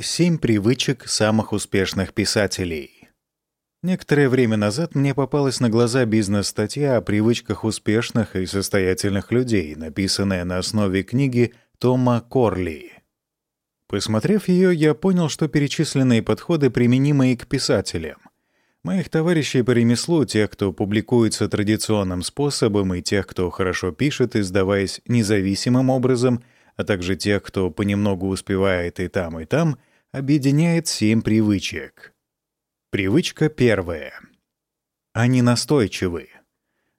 Семь привычек самых успешных писателей. Некоторое время назад мне попалась на глаза бизнес-статья о привычках успешных и состоятельных людей, написанная на основе книги Тома Корли. Посмотрев ее, я понял, что перечисленные подходы применимы и к писателям. Моих товарищей по ремеслу, тех, кто публикуется традиционным способом, и тех, кто хорошо пишет, издаваясь независимым образом, а также тех, кто понемногу успевает и там, и там — объединяет семь привычек. Привычка первая. Они настойчивы.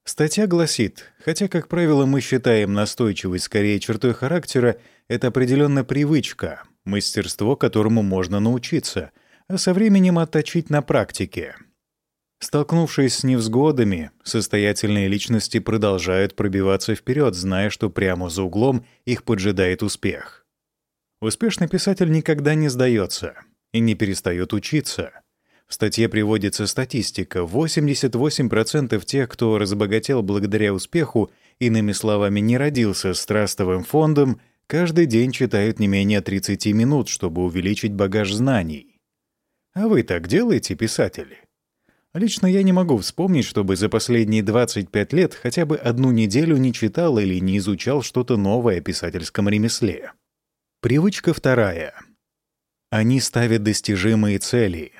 Статья гласит, хотя, как правило, мы считаем настойчивость скорее чертой характера, это определенно привычка, мастерство, которому можно научиться, а со временем отточить на практике. Столкнувшись с невзгодами, состоятельные личности продолжают пробиваться вперед, зная, что прямо за углом их поджидает успех. Успешный писатель никогда не сдается и не перестает учиться. В статье приводится статистика. 88% тех, кто разбогател благодаря успеху, иными словами, не родился с трастовым фондом, каждый день читают не менее 30 минут, чтобы увеличить багаж знаний. А вы так делаете, писатели? Лично я не могу вспомнить, чтобы за последние 25 лет хотя бы одну неделю не читал или не изучал что-то новое о писательском ремесле. Привычка вторая. Они ставят достижимые цели.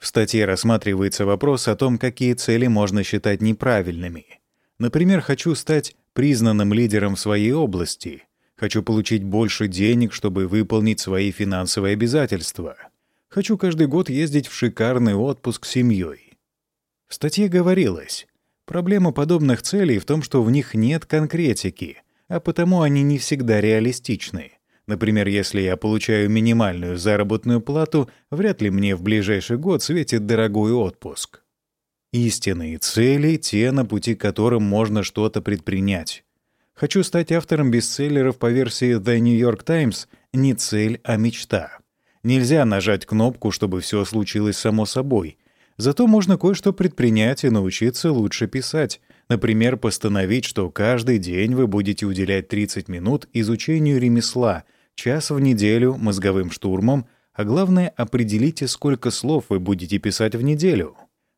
В статье рассматривается вопрос о том, какие цели можно считать неправильными. Например, хочу стать признанным лидером в своей области, хочу получить больше денег, чтобы выполнить свои финансовые обязательства, хочу каждый год ездить в шикарный отпуск с семьей. В статье говорилось, проблема подобных целей в том, что в них нет конкретики, а потому они не всегда реалистичны. Например, если я получаю минимальную заработную плату, вряд ли мне в ближайший год светит дорогой отпуск. Истинные цели — те, на пути к которым можно что-то предпринять. Хочу стать автором бестселлеров по версии The New York Times не цель, а мечта. Нельзя нажать кнопку, чтобы все случилось само собой. Зато можно кое-что предпринять и научиться лучше писать. Например, постановить, что каждый день вы будете уделять 30 минут изучению ремесла — час в неделю мозговым штурмом, а главное, определите, сколько слов вы будете писать в неделю.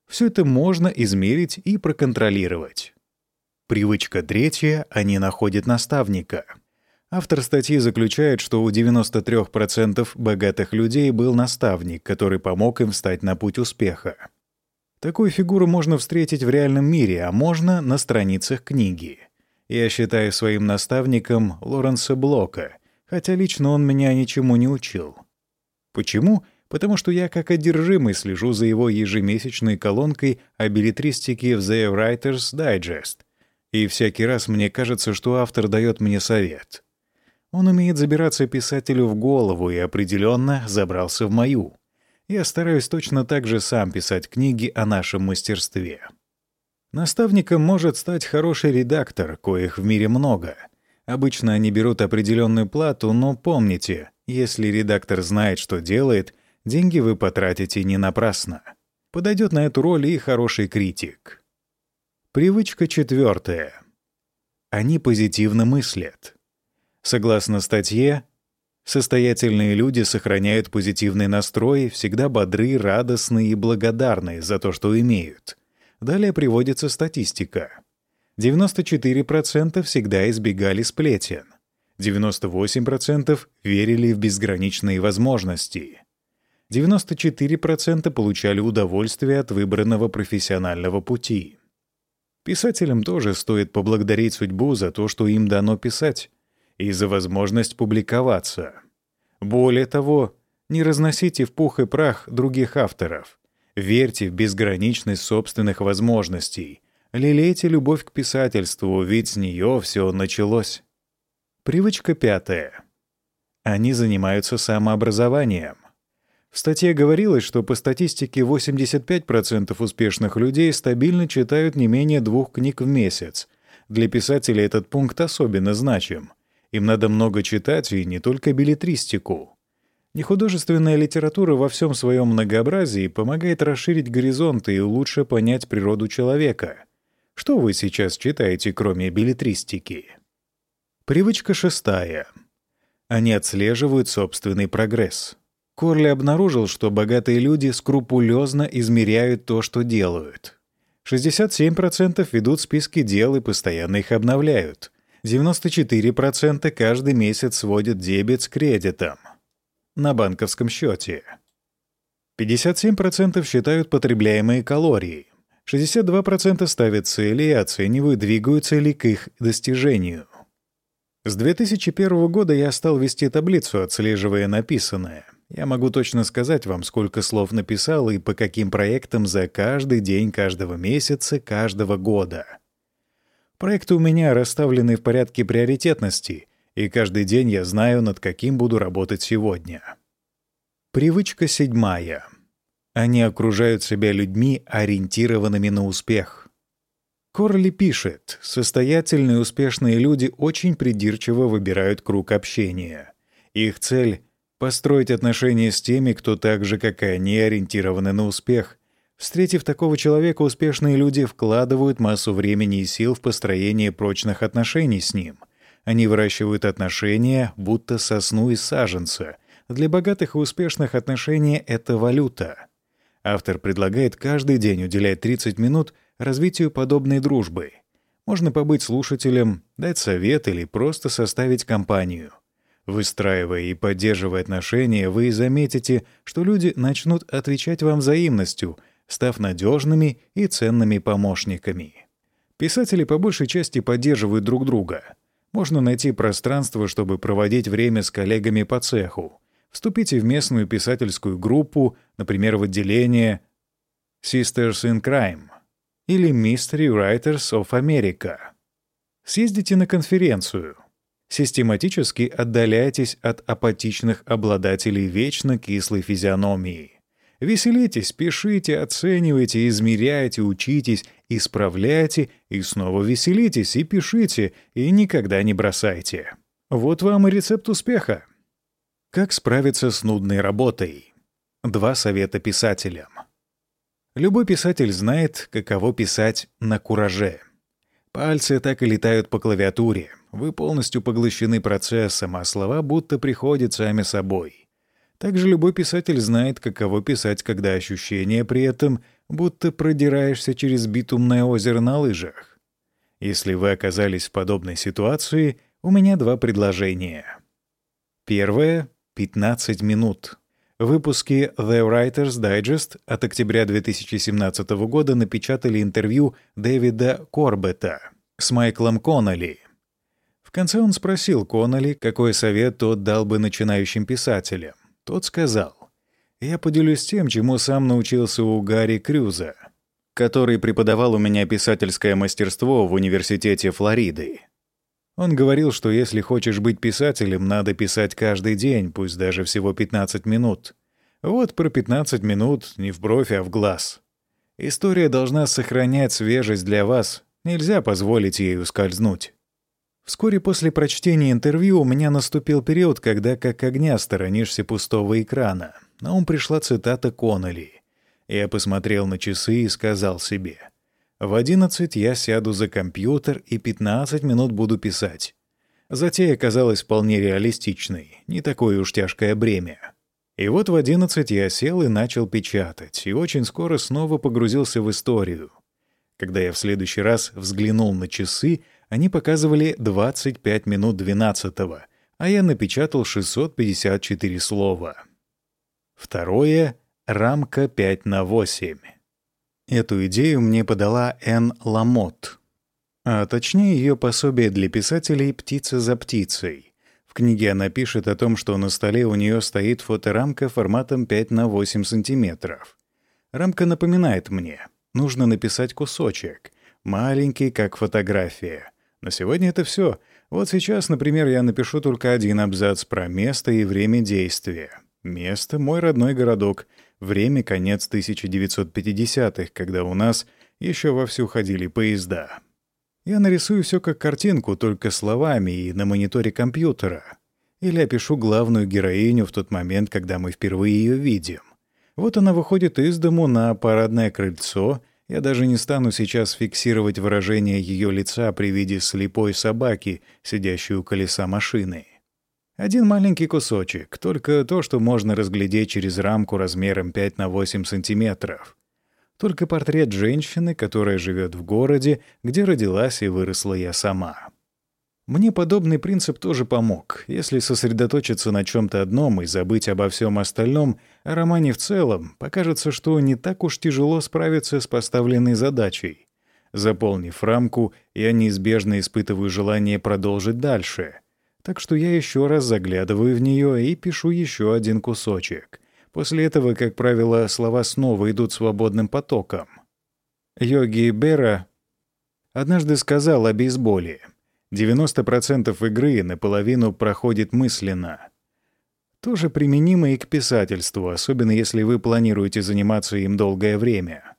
Все это можно измерить и проконтролировать. Привычка третья — они находят наставника. Автор статьи заключает, что у 93% богатых людей был наставник, который помог им встать на путь успеха. Такую фигуру можно встретить в реальном мире, а можно на страницах книги. Я считаю своим наставником Лоренса Блока, хотя лично он меня ничему не учил. Почему? Потому что я как одержимый слежу за его ежемесячной колонкой о билетристике в The Writer's Digest, и всякий раз мне кажется, что автор дает мне совет. Он умеет забираться писателю в голову и определенно забрался в мою. Я стараюсь точно так же сам писать книги о нашем мастерстве. Наставником может стать хороший редактор, коих в мире много — Обычно они берут определенную плату, но помните, если редактор знает, что делает, деньги вы потратите не напрасно. Подойдет на эту роль и хороший критик. Привычка четвертая. Они позитивно мыслят. Согласно статье, состоятельные люди сохраняют позитивный настрой, всегда бодры, радостны и благодарны за то, что имеют. Далее приводится статистика. 94% всегда избегали сплетен. 98% верили в безграничные возможности. 94% получали удовольствие от выбранного профессионального пути. Писателям тоже стоит поблагодарить судьбу за то, что им дано писать, и за возможность публиковаться. Более того, не разносите в пух и прах других авторов. Верьте в безграничность собственных возможностей — Лелейте любовь к писательству, ведь с нее все началось. Привычка пятая. Они занимаются самообразованием. В статье говорилось, что по статистике 85% успешных людей стабильно читают не менее двух книг в месяц. Для писателей этот пункт особенно значим. Им надо много читать и не только билетристику. Нехудожественная литература во всем своем многообразии помогает расширить горизонты и лучше понять природу человека — что вы сейчас читаете, кроме билетристики? Привычка шестая. Они отслеживают собственный прогресс. Корли обнаружил, что богатые люди скрупулезно измеряют то, что делают. 67% ведут списки дел и постоянно их обновляют. 94% каждый месяц сводят дебет с кредитом на банковском счете. 57% считают потребляемые калории. 62% ставят цели и оценивают, двигаются ли к их достижению. С 2001 года я стал вести таблицу, отслеживая написанное. Я могу точно сказать вам, сколько слов написал и по каким проектам за каждый день каждого месяца каждого года. Проекты у меня расставлены в порядке приоритетности, и каждый день я знаю, над каким буду работать сегодня. Привычка седьмая. Они окружают себя людьми, ориентированными на успех. Корли пишет, состоятельные успешные люди очень придирчиво выбирают круг общения. Их цель — построить отношения с теми, кто так же, как и они, ориентированы на успех. Встретив такого человека, успешные люди вкладывают массу времени и сил в построение прочных отношений с ним. Они выращивают отношения, будто сосну из саженца. Для богатых и успешных отношения — это валюта. Автор предлагает каждый день уделять 30 минут развитию подобной дружбы. Можно побыть слушателем, дать совет или просто составить компанию. Выстраивая и поддерживая отношения, вы заметите, что люди начнут отвечать вам взаимностью, став надежными и ценными помощниками. Писатели по большей части поддерживают друг друга. Можно найти пространство, чтобы проводить время с коллегами по цеху. Вступите в местную писательскую группу, например, в отделение Sisters in Crime или Mystery Writers of America. Съездите на конференцию. Систематически отдаляйтесь от апатичных обладателей вечно кислой физиономии. Веселитесь, пишите, оценивайте, измеряйте, учитесь, исправляйте и снова веселитесь и пишите, и никогда не бросайте. Вот вам и рецепт успеха. Как справиться с нудной работой? Два совета писателям. Любой писатель знает, каково писать на кураже. Пальцы так и летают по клавиатуре. Вы полностью поглощены процессом, а слова будто приходят сами собой. Также любой писатель знает, каково писать, когда ощущение при этом, будто продираешься через битумное озеро на лыжах. Если вы оказались в подобной ситуации, у меня два предложения. Первое 15 минут. В выпуске The Writer's Digest от октября 2017 года напечатали интервью Дэвида Корбета с Майклом Коннелли. В конце он спросил Коннелли, какой совет тот дал бы начинающим писателям. Тот сказал, «Я поделюсь тем, чему сам научился у Гарри Крюза, который преподавал у меня писательское мастерство в Университете Флориды. Он говорил, что если хочешь быть писателем, надо писать каждый день, пусть даже всего 15 минут. Вот про 15 минут не в бровь, а в глаз. История должна сохранять свежесть для вас, нельзя позволить ей ускользнуть. Вскоре после прочтения интервью у меня наступил период, когда как огня сторонишься пустого экрана. На ум пришла цитата Коннелли. Я посмотрел на часы и сказал себе — в 11 я сяду за компьютер и 15 минут буду писать. Затея казалась вполне реалистичной, не такое уж тяжкое бремя. И вот в 11 я сел и начал печатать, и очень скоро снова погрузился в историю. Когда я в следующий раз взглянул на часы, они показывали 25 минут 12 а я напечатал 654 слова. Второе — рамка 5 на 8. Эту идею мне подала Н. Ламот, а точнее ее пособие для писателей «Птица за птицей». В книге она пишет о том, что на столе у нее стоит фоторамка форматом 5 на 8 сантиметров. Рамка напоминает мне, нужно написать кусочек, маленький, как фотография. На сегодня это все. Вот сейчас, например, я напишу только один абзац про место и время действия. Место — мой родной городок — Время — конец 1950-х, когда у нас еще вовсю ходили поезда. Я нарисую все как картинку, только словами и на мониторе компьютера. Или опишу главную героиню в тот момент, когда мы впервые ее видим. Вот она выходит из дому на парадное крыльцо. Я даже не стану сейчас фиксировать выражение ее лица при виде слепой собаки, сидящей у колеса машины. Один маленький кусочек, только то, что можно разглядеть через рамку размером 5 на 8 сантиметров. Только портрет женщины, которая живет в городе, где родилась и выросла я сама. Мне подобный принцип тоже помог. Если сосредоточиться на чем-то одном и забыть обо всем остальном, о романе в целом, покажется, что не так уж тяжело справиться с поставленной задачей. Заполнив рамку, я неизбежно испытываю желание продолжить дальше. Так что я еще раз заглядываю в нее и пишу еще один кусочек. После этого, как правило, слова снова идут свободным потоком. Йоги Бера однажды сказал о бейсболе — 90% игры наполовину проходит мысленно. Тоже применимо и к писательству, особенно если вы планируете заниматься им долгое время.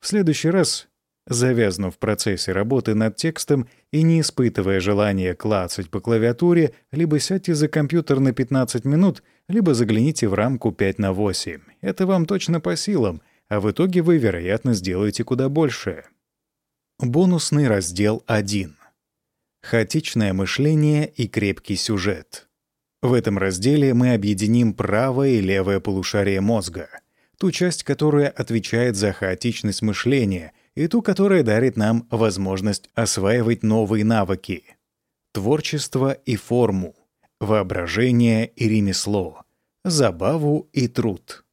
В следующий раз, завязнув в процессе работы над текстом и не испытывая желания клацать по клавиатуре, либо сядьте за компьютер на 15 минут, либо загляните в рамку 5 на 8. Это вам точно по силам, а в итоге вы, вероятно, сделаете куда больше. Бонусный раздел 1 хаотичное мышление и крепкий сюжет. В этом разделе мы объединим правое и левое полушарие мозга, ту часть, которая отвечает за хаотичность мышления, и ту, которая дарит нам возможность осваивать новые навыки. Творчество и форму, воображение и ремесло, забаву и труд.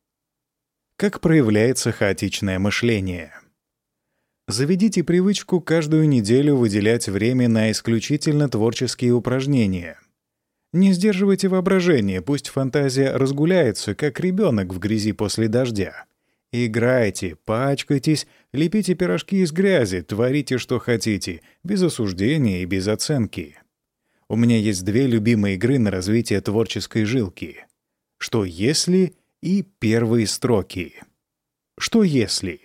Как проявляется хаотичное мышление — Заведите привычку каждую неделю выделять время на исключительно творческие упражнения. Не сдерживайте воображение, пусть фантазия разгуляется, как ребенок в грязи после дождя. Играйте, пачкайтесь, лепите пирожки из грязи, творите, что хотите, без осуждения и без оценки. У меня есть две любимые игры на развитие творческой жилки. «Что если» и «Первые строки». «Что если»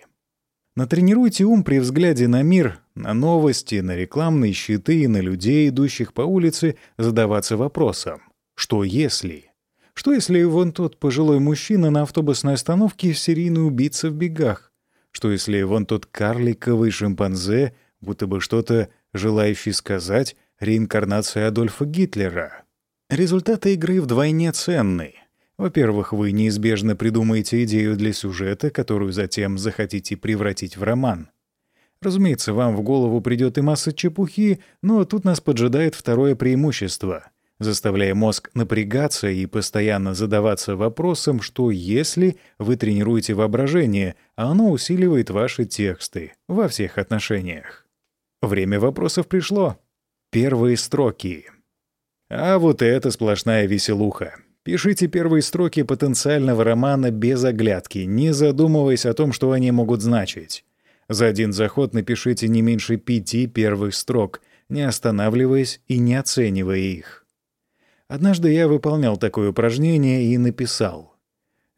Натренируйте ум при взгляде на мир, на новости, на рекламные щиты и на людей, идущих по улице, задаваться вопросом «Что если?». Что если вон тот пожилой мужчина на автобусной остановке серийный убийца в бегах? Что если вон тот карликовый шимпанзе, будто бы что-то желающий сказать, реинкарнация Адольфа Гитлера? Результаты игры вдвойне ценны. Во-первых, вы неизбежно придумаете идею для сюжета, которую затем захотите превратить в роман. Разумеется, вам в голову придет и масса чепухи, но тут нас поджидает второе преимущество, заставляя мозг напрягаться и постоянно задаваться вопросом, что если вы тренируете воображение, оно усиливает ваши тексты во всех отношениях. Время вопросов пришло. Первые строки. А вот это сплошная веселуха. Пишите первые строки потенциального романа без оглядки, не задумываясь о том, что они могут значить. За один заход напишите не меньше пяти первых строк, не останавливаясь и не оценивая их. Однажды я выполнял такое упражнение и написал.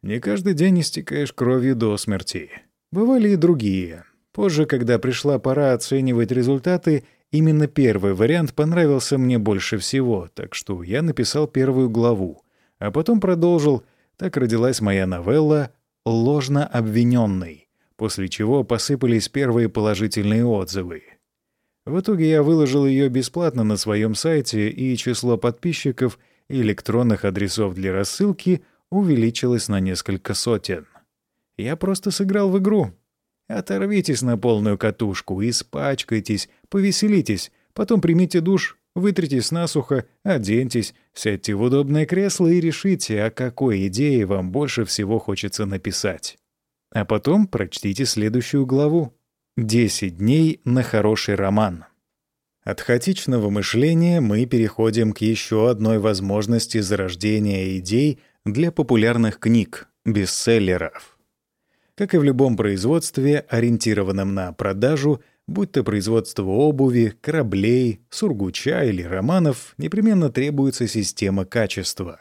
«Не каждый день истекаешь кровью до смерти». Бывали и другие. Позже, когда пришла пора оценивать результаты, именно первый вариант понравился мне больше всего, так что я написал первую главу — а потом продолжил «Так родилась моя новелла «Ложно обвиненный», после чего посыпались первые положительные отзывы. В итоге я выложил ее бесплатно на своем сайте, и число подписчиков и электронных адресов для рассылки увеличилось на несколько сотен. Я просто сыграл в игру. Оторвитесь на полную катушку, испачкайтесь, повеселитесь, потом примите душ Вытритесь насухо, оденьтесь, сядьте в удобное кресло и решите, о какой идее вам больше всего хочется написать. А потом прочтите следующую главу. «Десять дней на хороший роман». От хаотичного мышления мы переходим к еще одной возможности зарождения идей для популярных книг, бестселлеров. Как и в любом производстве, ориентированном на продажу — будь то производство обуви, кораблей, сургуча или романов, непременно требуется система качества.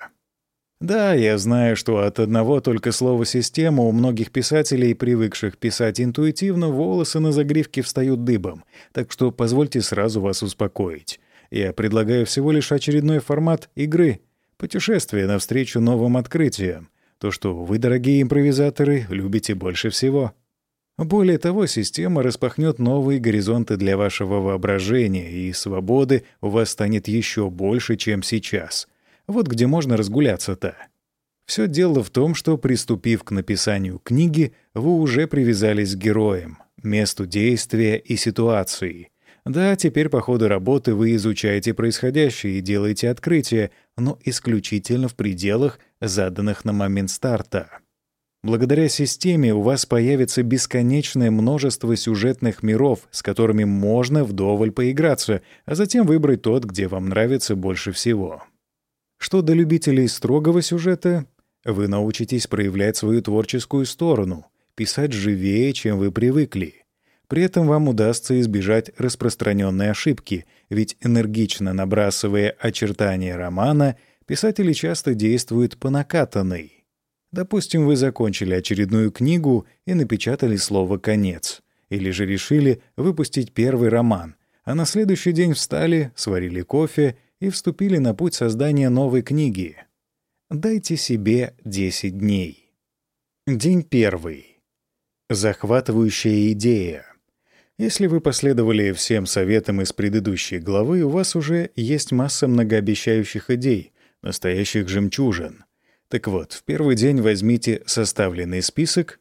Да, я знаю, что от одного только слова «система» у многих писателей, привыкших писать интуитивно, волосы на загривке встают дыбом, так что позвольте сразу вас успокоить. Я предлагаю всего лишь очередной формат игры — путешествие навстречу новым открытиям, то, что вы, дорогие импровизаторы, любите больше всего. Более того, система распахнет новые горизонты для вашего воображения, и свободы у вас станет еще больше, чем сейчас. Вот где можно разгуляться-то. Все дело в том, что, приступив к написанию книги, вы уже привязались к героям, месту действия и ситуации. Да, теперь по ходу работы вы изучаете происходящее и делаете открытия, но исключительно в пределах, заданных на момент старта. Благодаря системе у вас появится бесконечное множество сюжетных миров, с которыми можно вдоволь поиграться, а затем выбрать тот, где вам нравится больше всего. Что до любителей строгого сюжета, вы научитесь проявлять свою творческую сторону, писать живее, чем вы привыкли. При этом вам удастся избежать распространенной ошибки, ведь энергично набрасывая очертания романа, писатели часто действуют по накатанной. Допустим, вы закончили очередную книгу и напечатали слово «конец», или же решили выпустить первый роман, а на следующий день встали, сварили кофе и вступили на путь создания новой книги. Дайте себе 10 дней. День первый. Захватывающая идея. Если вы последовали всем советам из предыдущей главы, у вас уже есть масса многообещающих идей, настоящих жемчужин. Так вот, в первый день возьмите составленный список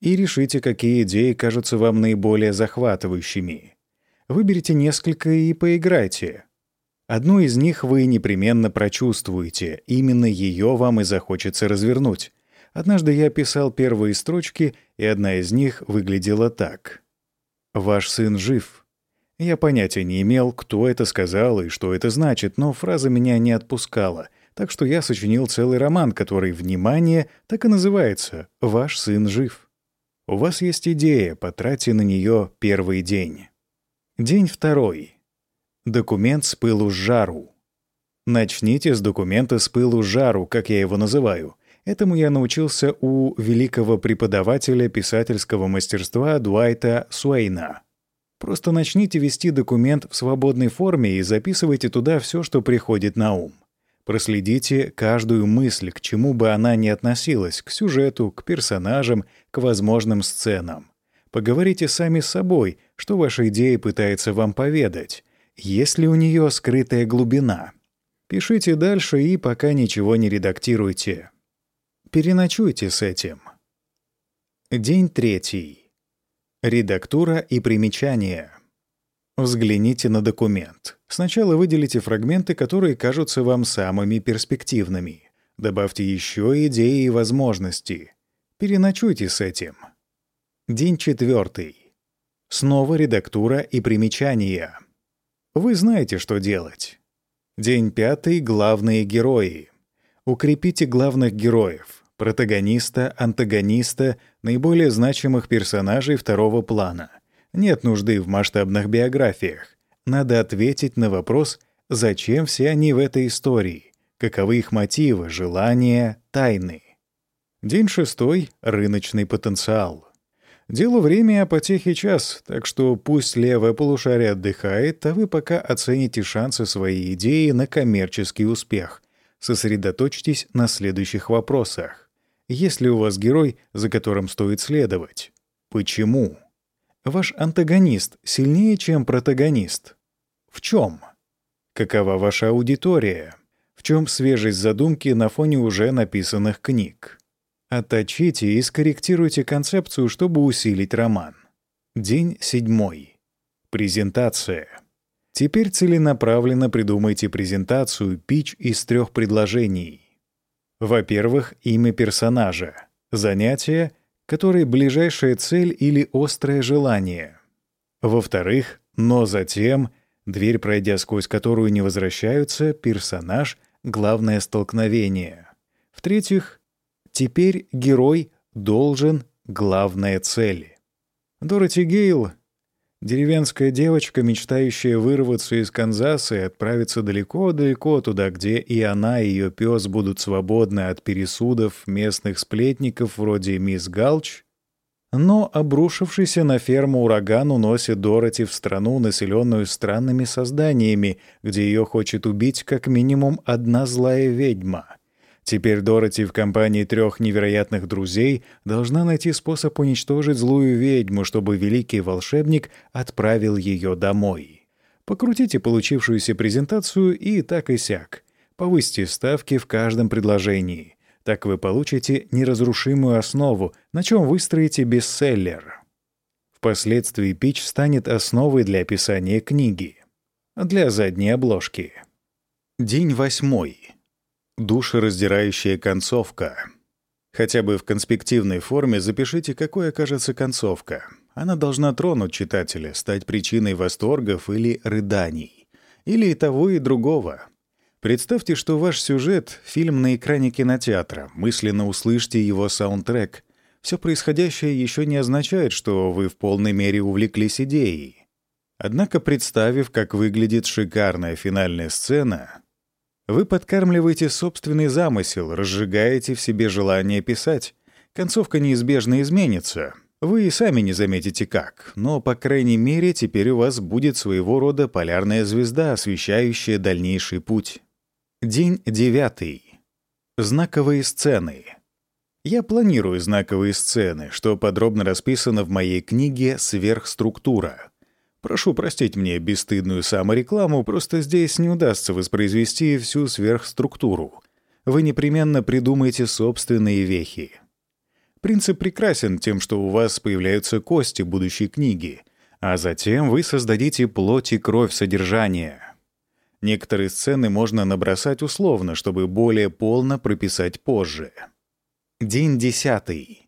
и решите, какие идеи кажутся вам наиболее захватывающими. Выберите несколько и поиграйте. Одну из них вы непременно прочувствуете, именно ее вам и захочется развернуть. Однажды я писал первые строчки, и одна из них выглядела так. «Ваш сын жив». Я понятия не имел, кто это сказал и что это значит, но фраза меня не отпускала, так что я сочинил целый роман, который, внимание, так и называется «Ваш сын жив». У вас есть идея, потратьте на нее первый день. День второй. Документ с пылу с жару. Начните с документа с пылу с жару, как я его называю. Этому я научился у великого преподавателя писательского мастерства Дуайта Суэйна. Просто начните вести документ в свободной форме и записывайте туда все, что приходит на ум. Проследите каждую мысль, к чему бы она ни относилась, к сюжету, к персонажам, к возможным сценам. Поговорите сами с собой, что ваша идея пытается вам поведать. Есть ли у нее скрытая глубина? Пишите дальше и пока ничего не редактируйте. Переночуйте с этим. День третий. Редактура и примечания. Взгляните на документ. Сначала выделите фрагменты, которые кажутся вам самыми перспективными. Добавьте еще идеи и возможности. Переночуйте с этим. День четвертый. Снова редактура и примечания. Вы знаете, что делать. День пятый. Главные герои. Укрепите главных героев, протагониста, антагониста, наиболее значимых персонажей второго плана. Нет нужды в масштабных биографиях. Надо ответить на вопрос, зачем все они в этой истории, каковы их мотивы, желания, тайны. День шестой. Рыночный потенциал. Делу время, а потехи час, так что пусть левое полушарие отдыхает, а вы пока оцените шансы своей идеи на коммерческий успех. Сосредоточьтесь на следующих вопросах. Есть ли у вас герой, за которым стоит следовать? Почему? Ваш антагонист сильнее, чем протагонист? В чем? Какова ваша аудитория? В чем свежесть задумки на фоне уже написанных книг? Отточите и скорректируйте концепцию, чтобы усилить роман. День седьмой. Презентация. Теперь целенаправленно придумайте презентацию, пич из трех предложений. Во-первых, имя персонажа. Занятие, которое ближайшая цель или острое желание. Во-вторых, но затем, дверь, пройдя сквозь которую не возвращаются, персонаж — главное столкновение. В-третьих, Теперь герой должен главная цель. Дороти Гейл — деревенская девочка, мечтающая вырваться из Канзаса и отправиться далеко-далеко туда, где и она, и ее пес будут свободны от пересудов местных сплетников вроде мисс Галч, но обрушившийся на ферму ураган уносит Дороти в страну, населенную странными созданиями, где ее хочет убить как минимум одна злая ведьма — Теперь Дороти в компании трех невероятных друзей должна найти способ уничтожить злую ведьму, чтобы великий волшебник отправил ее домой. Покрутите получившуюся презентацию и так и сяк. Повысьте ставки в каждом предложении. Так вы получите неразрушимую основу, на чем выстроите бестселлер. Впоследствии пич станет основой для описания книги. Для задней обложки. День восьмой. Душераздирающая концовка. Хотя бы в конспективной форме запишите, какой окажется концовка. Она должна тронуть читателя, стать причиной восторгов или рыданий. Или и того, и другого. Представьте, что ваш сюжет — фильм на экране кинотеатра, мысленно услышьте его саундтрек. Все происходящее еще не означает, что вы в полной мере увлеклись идеей. Однако, представив, как выглядит шикарная финальная сцена, вы подкармливаете собственный замысел, разжигаете в себе желание писать. Концовка неизбежно изменится. Вы и сами не заметите как, но, по крайней мере, теперь у вас будет своего рода полярная звезда, освещающая дальнейший путь. День девятый. Знаковые сцены. Я планирую знаковые сцены, что подробно расписано в моей книге «Сверхструктура». Прошу простить мне бесстыдную саморекламу, просто здесь не удастся воспроизвести всю сверхструктуру. Вы непременно придумаете собственные вехи. Принцип прекрасен тем, что у вас появляются кости будущей книги, а затем вы создадите плоть и кровь содержания. Некоторые сцены можно набросать условно, чтобы более полно прописать позже. День десятый.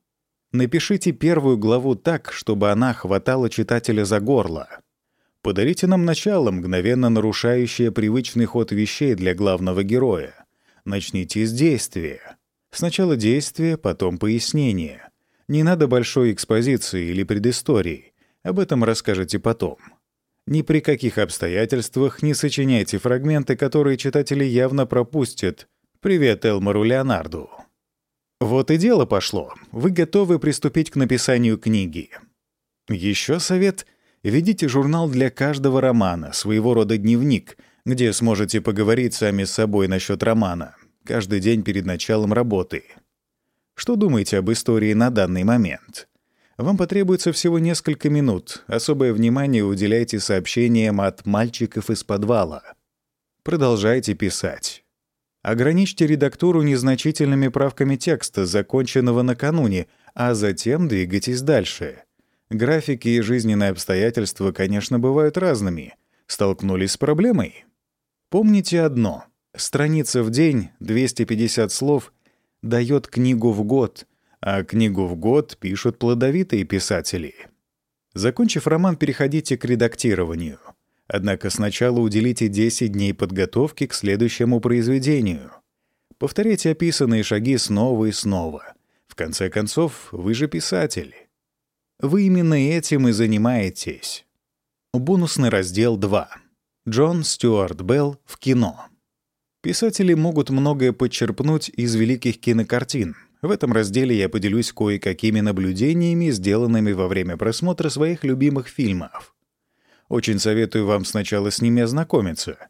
Напишите первую главу так, чтобы она хватала читателя за горло. Подарите нам начало, мгновенно нарушающее привычный ход вещей для главного героя. Начните с действия. Сначала действие, потом пояснение. Не надо большой экспозиции или предыстории. Об этом расскажете потом. Ни при каких обстоятельствах не сочиняйте фрагменты, которые читатели явно пропустят. Привет Элмару Леонарду. Вот и дело пошло. Вы готовы приступить к написанию книги. Еще совет — ведите журнал для каждого романа, своего рода дневник, где сможете поговорить сами с собой насчет романа, каждый день перед началом работы. Что думаете об истории на данный момент? Вам потребуется всего несколько минут. Особое внимание уделяйте сообщениям от мальчиков из подвала. Продолжайте писать. Ограничьте редактуру незначительными правками текста, законченного накануне, а затем двигайтесь дальше. Графики и жизненные обстоятельства, конечно, бывают разными. Столкнулись с проблемой? Помните одно. Страница в день, 250 слов, дает книгу в год, а книгу в год пишут плодовитые писатели. Закончив роман, переходите к редактированию — Однако сначала уделите 10 дней подготовки к следующему произведению. Повторяйте описанные шаги снова и снова. В конце концов, вы же писатель. Вы именно этим и занимаетесь. Бонусный раздел 2. Джон Стюарт Белл в кино. Писатели могут многое подчерпнуть из великих кинокартин. В этом разделе я поделюсь кое-какими наблюдениями, сделанными во время просмотра своих любимых фильмов. Очень советую вам сначала с ними ознакомиться.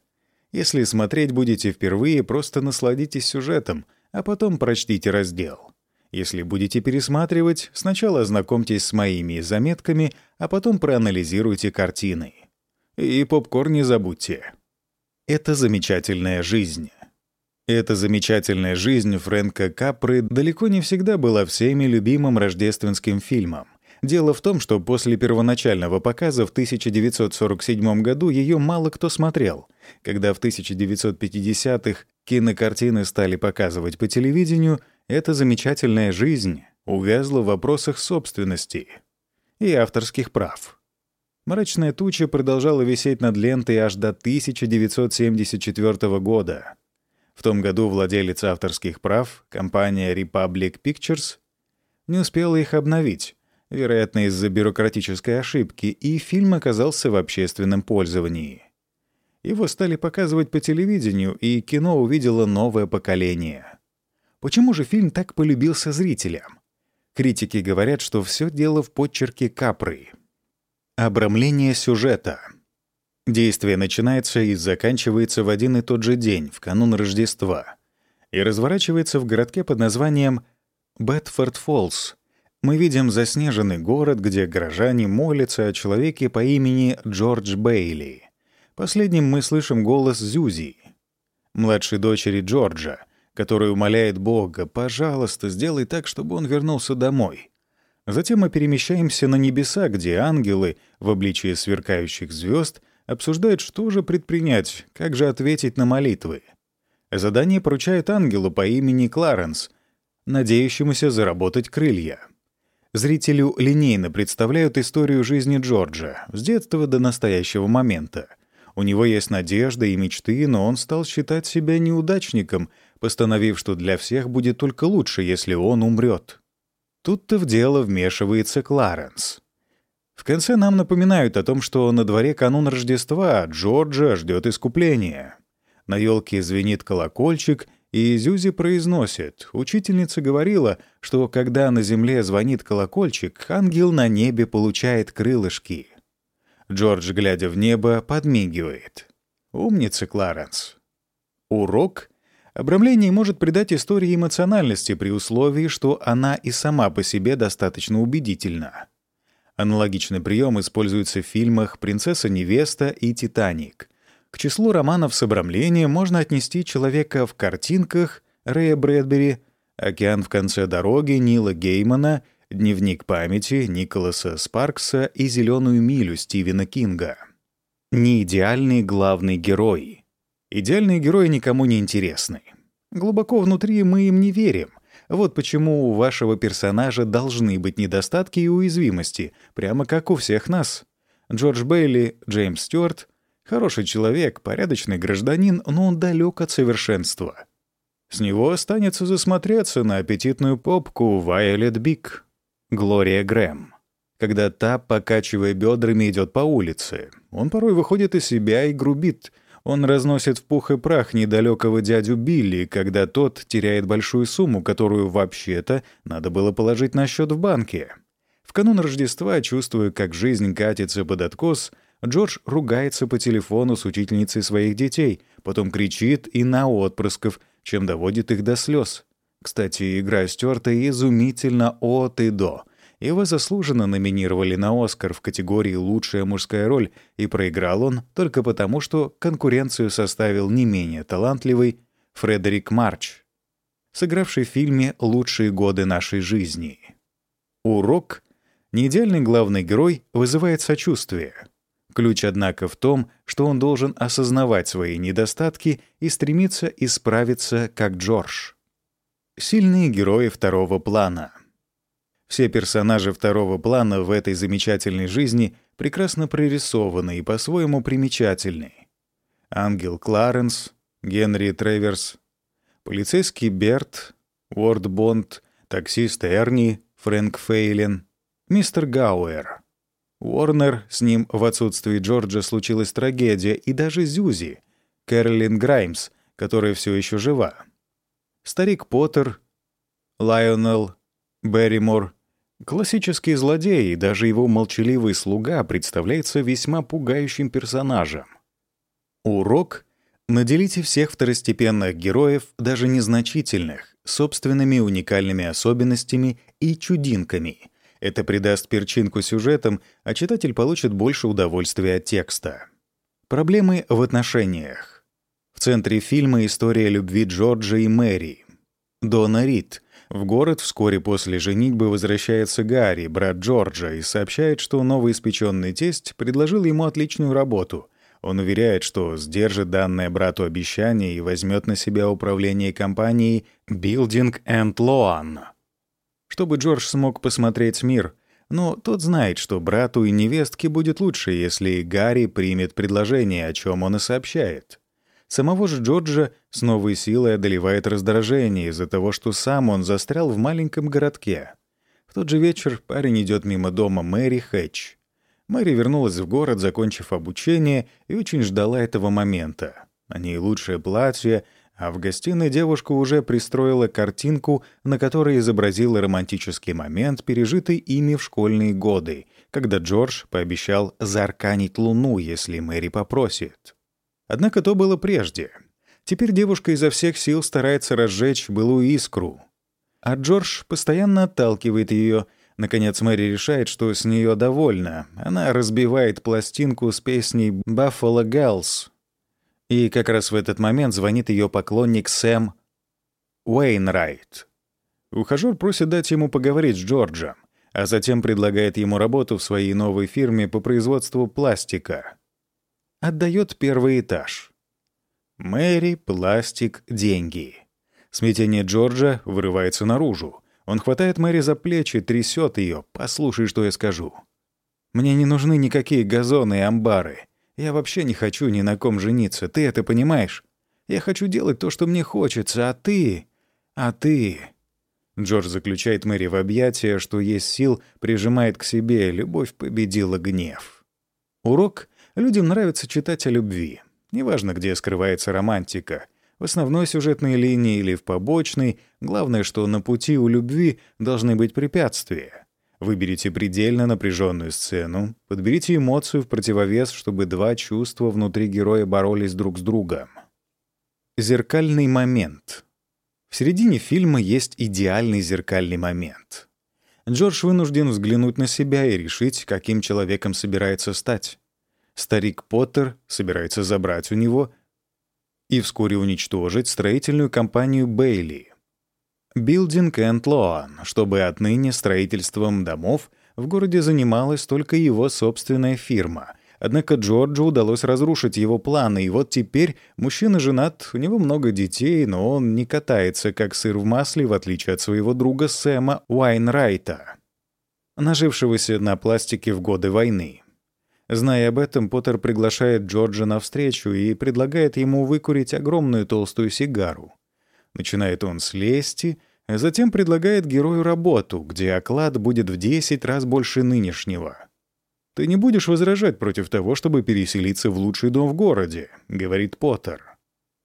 Если смотреть будете впервые, просто насладитесь сюжетом, а потом прочтите раздел. Если будете пересматривать, сначала ознакомьтесь с моими заметками, а потом проанализируйте картины. И попкорн не забудьте. Это замечательная жизнь. Эта замечательная жизнь Фрэнка Капры далеко не всегда была всеми любимым рождественским фильмом. Дело в том, что после первоначального показа в 1947 году ее мало кто смотрел. Когда в 1950-х кинокартины стали показывать по телевидению, эта замечательная жизнь увязла в вопросах собственности и авторских прав. Мрачная туча продолжала висеть над лентой аж до 1974 года. В том году владелец авторских прав, компания Republic Pictures, не успела их обновить, вероятно, из-за бюрократической ошибки, и фильм оказался в общественном пользовании. Его стали показывать по телевидению, и кино увидело новое поколение. Почему же фильм так полюбился зрителям? Критики говорят, что все дело в подчерке Капры. Обрамление сюжета. Действие начинается и заканчивается в один и тот же день, в канун Рождества, и разворачивается в городке под названием Бетфорд-Фоллс, мы видим заснеженный город, где горожане молятся о человеке по имени Джордж Бейли. Последним мы слышим голос Зюзи. младшей дочери Джорджа, которая умоляет Бога, «Пожалуйста, сделай так, чтобы он вернулся домой». Затем мы перемещаемся на небеса, где ангелы в обличии сверкающих звезд обсуждают, что же предпринять, как же ответить на молитвы. Задание поручает ангелу по имени Кларенс, надеющемуся заработать крылья. Зрителю линейно представляют историю жизни Джорджа с детства до настоящего момента. У него есть надежда и мечты, но он стал считать себя неудачником, постановив, что для всех будет только лучше, если он умрет. Тут-то в дело вмешивается Кларенс. В конце нам напоминают о том, что на дворе канун Рождества, а Джорджа ждет искупления. На елке звенит колокольчик, и Зюзи произносит. Учительница говорила, что когда на земле звонит колокольчик, ангел на небе получает крылышки. Джордж, глядя в небо, подмигивает. Умница, Кларенс. Урок Обрамление может придать истории эмоциональности при условии, что она и сама по себе достаточно убедительна. Аналогичный прием используется в фильмах «Принцесса-невеста» и «Титаник». К числу романов с обрамлением можно отнести «Человека в картинках» Рэя Брэдбери, «Океан в конце дороги» Нила Геймана, «Дневник памяти» Николаса Спаркса и «Зеленую милю» Стивена Кинга. Неидеальный главный герой — Идеальные герои никому не интересны. Глубоко внутри мы им не верим. Вот почему у вашего персонажа должны быть недостатки и уязвимости, прямо как у всех нас. Джордж Бейли, Джеймс Стюарт — хороший человек, порядочный гражданин, но он далек от совершенства. С него останется засмотреться на аппетитную попку Вайолет Бик, Глория Грэм. Когда та, покачивая бедрами, идет по улице, он порой выходит из себя и грубит — он разносит в пух и прах недалекого дядю Билли, когда тот теряет большую сумму, которую вообще-то надо было положить на счет в банке. В канун Рождества, чувствуя, как жизнь катится под откос, Джордж ругается по телефону с учительницей своих детей, потом кричит и на отпрысков, чем доводит их до слез. Кстати, игра Стюарта изумительно от и до — его заслуженно номинировали на «Оскар» в категории «Лучшая мужская роль», и проиграл он только потому, что конкуренцию составил не менее талантливый Фредерик Марч, сыгравший в фильме «Лучшие годы нашей жизни». Урок неидеальный главный герой вызывает сочувствие. Ключ, однако, в том, что он должен осознавать свои недостатки и стремиться исправиться, как Джордж. Сильные герои второго плана — все персонажи второго плана в этой замечательной жизни прекрасно прорисованы и по-своему примечательны. Ангел Кларенс, Генри Треверс, полицейский Берт, Уорд Бонд, таксист Эрни, Фрэнк Фейлен, мистер Гауэр. Уорнер, с ним в отсутствии Джорджа случилась трагедия, и даже Зюзи, Кэролин Граймс, которая все еще жива. Старик Поттер, Лайонел, Берримор, Классический злодей и даже его молчаливый слуга представляется весьма пугающим персонажем. Урок — наделите всех второстепенных героев, даже незначительных, собственными уникальными особенностями и чудинками. Это придаст перчинку сюжетам, а читатель получит больше удовольствия от текста. Проблемы в отношениях. В центре фильма история любви Джорджа и Мэри. Дона Рид — в город вскоре после женитьбы возвращается Гарри, брат Джорджа, и сообщает, что новоиспеченный тесть предложил ему отличную работу. Он уверяет, что сдержит данное брату обещание и возьмет на себя управление компанией Building and Loan. Чтобы Джордж смог посмотреть мир, но тот знает, что брату и невестке будет лучше, если Гарри примет предложение, о чем он и сообщает. Самого же Джорджа с новой силой одолевает раздражение из-за того, что сам он застрял в маленьком городке. В тот же вечер парень идет мимо дома Мэри Хэтч. Мэри вернулась в город, закончив обучение, и очень ждала этого момента. Ней лучшее платье, а в гостиной девушка уже пристроила картинку, на которой изобразила романтический момент, пережитый ими в школьные годы, когда Джордж пообещал заарканить луну, если Мэри попросит. Однако то было прежде. Теперь девушка изо всех сил старается разжечь былую искру. А Джордж постоянно отталкивает ее. Наконец Мэри решает, что с нее довольна. Она разбивает пластинку с песней «Buffalo Girls». И как раз в этот момент звонит ее поклонник Сэм Уэйнрайт. Ухажер просит дать ему поговорить с Джорджем, а затем предлагает ему работу в своей новой фирме по производству пластика. Отдает первый этаж. Мэри, пластик, деньги. Смятение Джорджа вырывается наружу. Он хватает Мэри за плечи, трясет ее. «Послушай, что я скажу. Мне не нужны никакие газоны и амбары. Я вообще не хочу ни на ком жениться. Ты это понимаешь? Я хочу делать то, что мне хочется, а ты... А ты...» Джордж заключает Мэри в объятия, что есть сил, прижимает к себе. Любовь победила гнев. Урок. Людям нравится читать о любви. Неважно, где скрывается романтика. В основной сюжетной линии или в побочной. Главное, что на пути у любви должны быть препятствия. Выберите предельно напряженную сцену, подберите эмоцию в противовес, чтобы два чувства внутри героя боролись друг с другом. Зеркальный момент. В середине фильма есть идеальный зеркальный момент. Джордж вынужден взглянуть на себя и решить, каким человеком собирается стать. Старик Поттер собирается забрать у него и вскоре уничтожить строительную компанию Бейли — Building and Lawn, чтобы отныне строительством домов в городе занималась только его собственная фирма. Однако Джорджу удалось разрушить его планы, и вот теперь мужчина женат, у него много детей, но он не катается как сыр в масле, в отличие от своего друга Сэма Уайнрайта, нажившегося на пластике в годы войны. Зная об этом, Поттер приглашает Джорджа на встречу и предлагает ему выкурить огромную толстую сигару. Начинает он с лести, а затем предлагает герою работу, где оклад будет в 10 раз больше нынешнего. «Ты не будешь возражать против того, чтобы переселиться в лучший дом в городе», — говорит Поттер.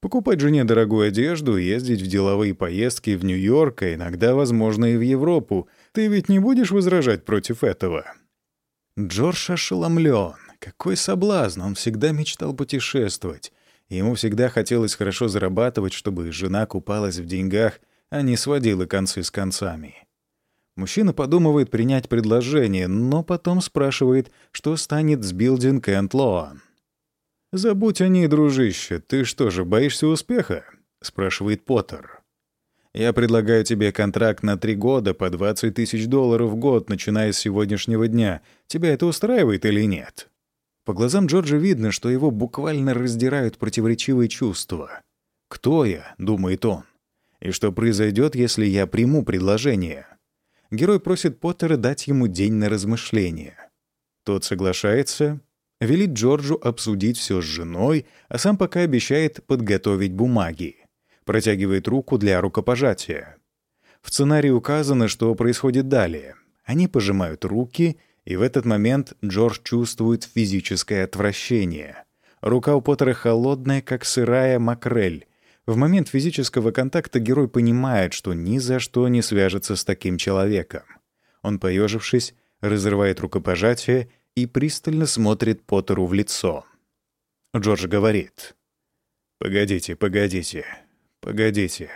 «Покупать жене дорогую одежду, ездить в деловые поездки в Нью-Йорк, а иногда, возможно, и в Европу. Ты ведь не будешь возражать против этого?» Джордж ошеломлен. Какой соблазн! Он всегда мечтал путешествовать. Ему всегда хотелось хорошо зарабатывать, чтобы жена купалась в деньгах, а не сводила концы с концами. Мужчина подумывает принять предложение, но потом спрашивает, что станет с билдинг энд Лоан. «Забудь о ней, дружище. Ты что же, боишься успеха?» — спрашивает Поттер. «Я предлагаю тебе контракт на три года по 20 тысяч долларов в год, начиная с сегодняшнего дня. Тебя это устраивает или нет?» По глазам Джорджа видно, что его буквально раздирают противоречивые чувства. «Кто я?» — думает он. «И что произойдет, если я приму предложение?» Герой просит Поттера дать ему день на размышление. Тот соглашается, велит Джорджу обсудить все с женой, а сам пока обещает подготовить бумаги. Протягивает руку для рукопожатия. В сценарии указано, что происходит далее. Они пожимают руки и в этот момент Джордж чувствует физическое отвращение. Рука у Поттера холодная, как сырая макрель. В момент физического контакта герой понимает, что ни за что не свяжется с таким человеком. Он, поежившись, разрывает рукопожатие и пристально смотрит Поттеру в лицо. Джордж говорит. «Погодите, погодите, погодите.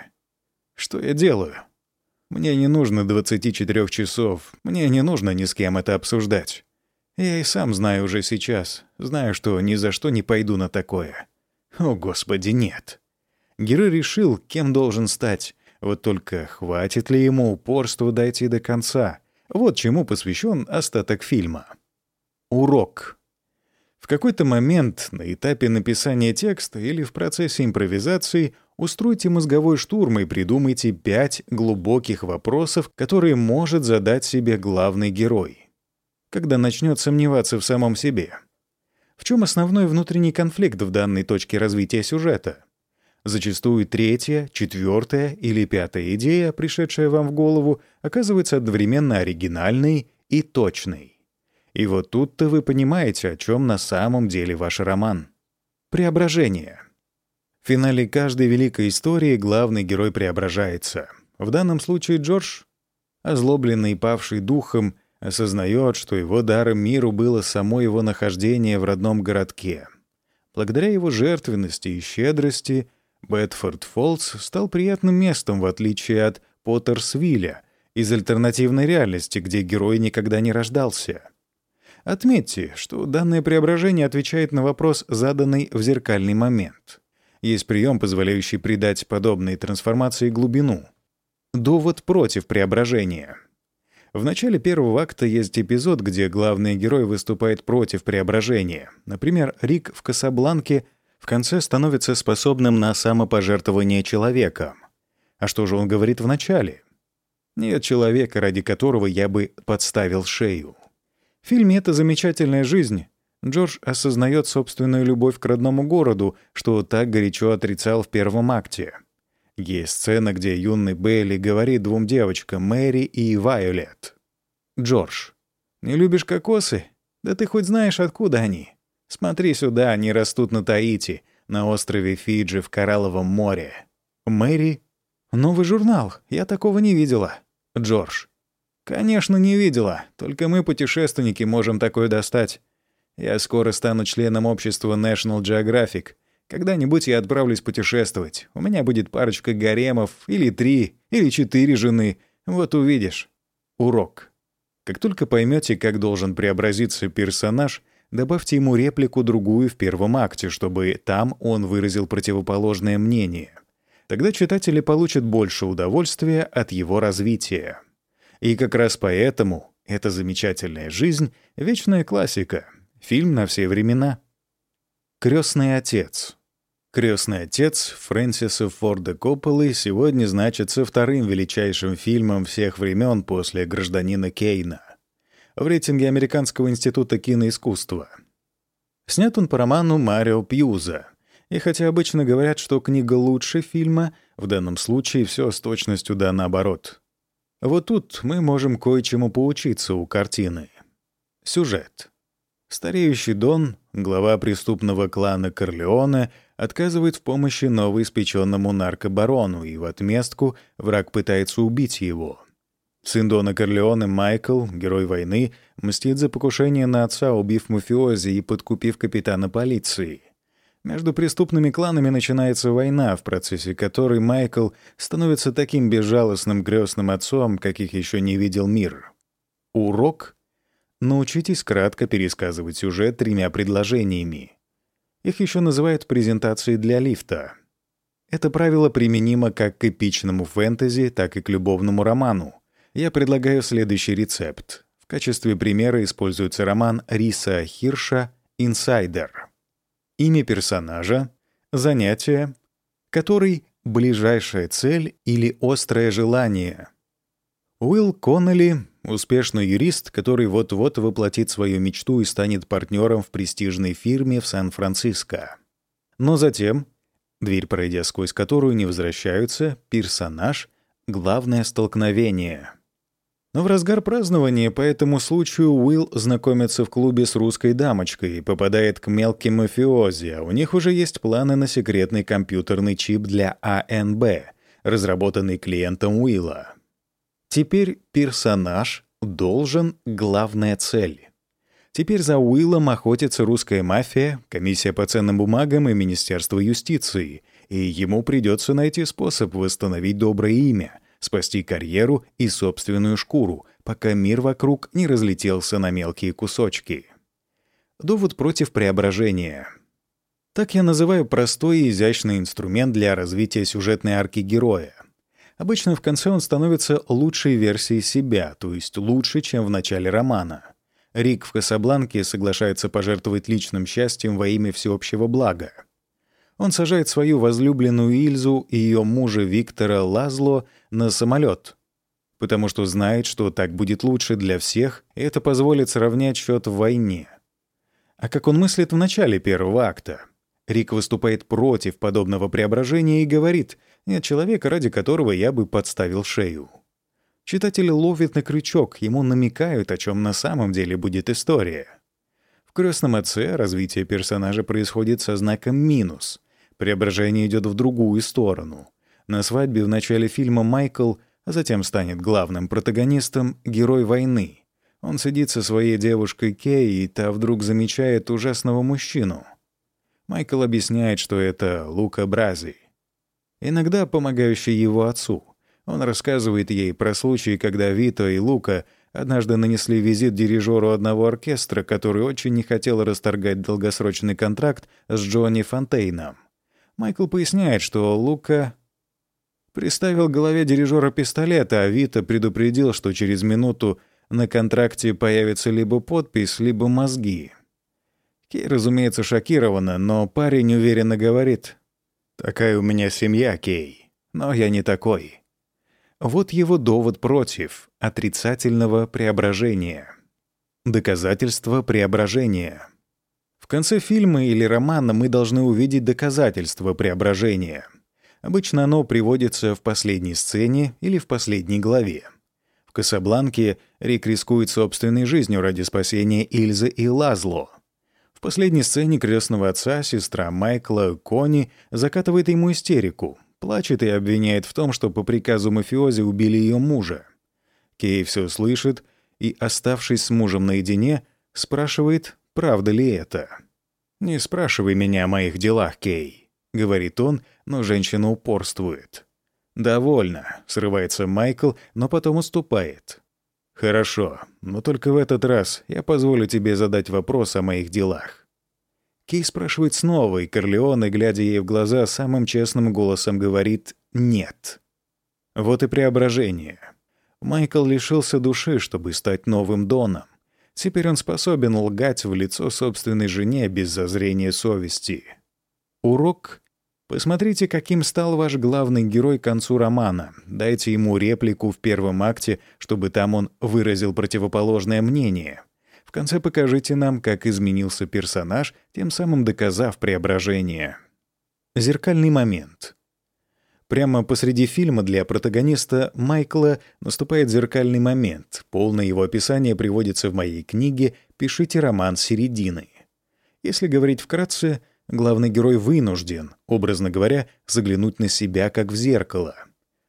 Что я делаю?» Мне не нужно 24 часов, мне не нужно ни с кем это обсуждать. Я и сам знаю уже сейчас, знаю, что ни за что не пойду на такое. О, Господи, нет. Герой решил, кем должен стать. Вот только хватит ли ему упорства дойти до конца? Вот чему посвящен остаток фильма. Урок. В какой-то момент на этапе написания текста или в процессе импровизации устройте мозговой штурм и придумайте пять глубоких вопросов, которые может задать себе главный герой. Когда начнет сомневаться в самом себе. В чем основной внутренний конфликт в данной точке развития сюжета? Зачастую третья, четвертая или пятая идея, пришедшая вам в голову, оказывается одновременно оригинальной и точной. И вот тут-то вы понимаете, о чем на самом деле ваш роман. Преображение — в финале каждой великой истории главный герой преображается. В данном случае Джордж, озлобленный и павший духом, осознает, что его даром миру было само его нахождение в родном городке. Благодаря его жертвенности и щедрости Бетфорд Фоллс стал приятным местом, в отличие от Поттерсвилля, из альтернативной реальности, где герой никогда не рождался. Отметьте, что данное преображение отвечает на вопрос, заданный в зеркальный момент — есть прием, позволяющий придать подобной трансформации глубину. Довод против преображения. В начале первого акта есть эпизод, где главный герой выступает против преображения. Например, Рик в «Касабланке» в конце становится способным на самопожертвование человеком. А что же он говорит в начале? Нет человека, ради которого я бы подставил шею. В фильме «Это замечательная жизнь» Джордж осознает собственную любовь к родному городу, что так горячо отрицал в первом акте. Есть сцена, где юный Бейли говорит двум девочкам, Мэри и Вайолет. «Джордж, не любишь кокосы? Да ты хоть знаешь, откуда они? Смотри сюда, они растут на Таити, на острове Фиджи в Коралловом море». Мэри «Новый журнал. Я такого не видела». Джордж. «Конечно, не видела. Только мы, путешественники, можем такое достать. Я скоро стану членом общества National Geographic. Когда-нибудь я отправлюсь путешествовать. У меня будет парочка гаремов, или три, или четыре жены. Вот увидишь. Урок. Как только поймете, как должен преобразиться персонаж, добавьте ему реплику другую в первом акте, чтобы там он выразил противоположное мнение. Тогда читатели получат больше удовольствия от его развития. И как раз поэтому эта замечательная жизнь — вечная классика, фильм на все времена. «Крестный отец». «Крестный отец» Фрэнсиса Форда Копполы сегодня значится вторым величайшим фильмом всех времен после «Гражданина Кейна» в рейтинге Американского института киноискусства. Снят он по роману Марио Пьюза. И хотя обычно говорят, что книга лучше фильма, в данном случае все с точностью да наоборот. Вот тут мы можем кое-чему поучиться у картины. Сюжет. Стареющий Дон, глава преступного клана Корлеоне, отказывает в помощи новоиспеченному наркобарону, и в отместку враг пытается убить его. Сын Дона Корлеоне Майкл, герой войны, мстит за покушение на отца, убив мафиози и подкупив капитана полиции. Между преступными кланами начинается война, в процессе которой Майкл становится таким безжалостным крестным отцом, каких еще не видел мир. Урок Научитесь кратко пересказывать сюжет тремя предложениями. Их еще называют презентацией для лифта. Это правило применимо как к эпичному фэнтези, так и к любовному роману. Я предлагаю следующий рецепт. В качестве примера используется роман Риса Хирша «Инсайдер». Имя персонажа, занятие, который — ближайшая цель или острое желание. Уилл Коннелли Успешный юрист, который вот-вот воплотит свою мечту и станет партнером в престижной фирме в Сан-Франциско. Но затем, дверь пройдя сквозь которую не возвращаются, персонаж — главное столкновение. Но в разгар празднования по этому случаю Уилл знакомится в клубе с русской дамочкой и попадает к мелким мафиози, а у них уже есть планы на секретный компьютерный чип для АНБ, разработанный клиентом Уилла. Теперь персонаж должен главная цель. Теперь за Уиллом охотится русская мафия, комиссия по ценным бумагам и Министерство юстиции, и ему придется найти способ восстановить доброе имя, спасти карьеру и собственную шкуру, пока мир вокруг не разлетелся на мелкие кусочки. Довод против преображения. Так я называю простой и изящный инструмент для развития сюжетной арки героя. Обычно в конце он становится лучшей версией себя, то есть лучше, чем в начале романа. Рик в «Касабланке» соглашается пожертвовать личным счастьем во имя всеобщего блага. Он сажает свою возлюбленную Ильзу и ее мужа Виктора Лазло на самолет, потому что знает, что так будет лучше для всех, и это позволит сравнять счет в войне. А как он мыслит в начале первого акта? Рик выступает против подобного преображения и говорит — нет человека, ради которого я бы подставил шею. Читатель ловит на крючок, ему намекают, о чем на самом деле будет история. В «Крестном отце» развитие персонажа происходит со знаком «минус». Преображение идет в другую сторону. На свадьбе в начале фильма Майкл, а затем станет главным протагонистом, герой войны. Он сидит со своей девушкой Кей, и та вдруг замечает ужасного мужчину. Майкл объясняет, что это Лука Брази иногда помогающий его отцу. Он рассказывает ей про случай, когда Вито и Лука однажды нанесли визит дирижеру одного оркестра, который очень не хотел расторгать долгосрочный контракт с Джонни Фонтейном. Майкл поясняет, что Лука приставил голове дирижера пистолета, а Вита предупредил, что через минуту на контракте появится либо подпись, либо мозги. Кей, разумеется, шокирована, но парень уверенно говорит. «Такая у меня семья, Кей, но я не такой». Вот его довод против отрицательного преображения. Доказательство преображения. Конце фильма или романа мы должны увидеть доказательство преображения. Обычно оно приводится в последней сцене или в последней главе. В «Касабланке» Рик рискует собственной жизнью ради спасения Ильзы и Лазло. В последней сцене крестного отца сестра Майкла, Кони, закатывает ему истерику, плачет и обвиняет в том, что по приказу мафиози убили ее мужа. Кей все слышит и, оставшись с мужем наедине, спрашивает, правда ли это. «Не спрашивай меня о моих делах, Кей», — говорит он, но женщина упорствует. «Довольно», — срывается Майкл, но потом уступает. «Хорошо, но только в этот раз я позволю тебе задать вопрос о моих делах». Кей спрашивает снова, и Корлеоне, глядя ей в глаза, самым честным голосом говорит «нет». Вот и преображение. Майкл лишился души, чтобы стать новым Доном. Теперь он способен лгать в лицо собственной жене без зазрения совести. Урок Посмотрите, каким стал ваш главный герой к концу романа. Дайте ему реплику в первом акте, чтобы там он выразил противоположное мнение. В конце покажите нам, как изменился персонаж, тем самым доказав преображение. Зеркальный момент. Прямо посреди фильма для протагониста Майкла наступает зеркальный момент. Полное его описание приводится в моей книге «Пишите роман середины». Если говорить вкратце — Главный герой вынужден, образно говоря, заглянуть на себя как в зеркало.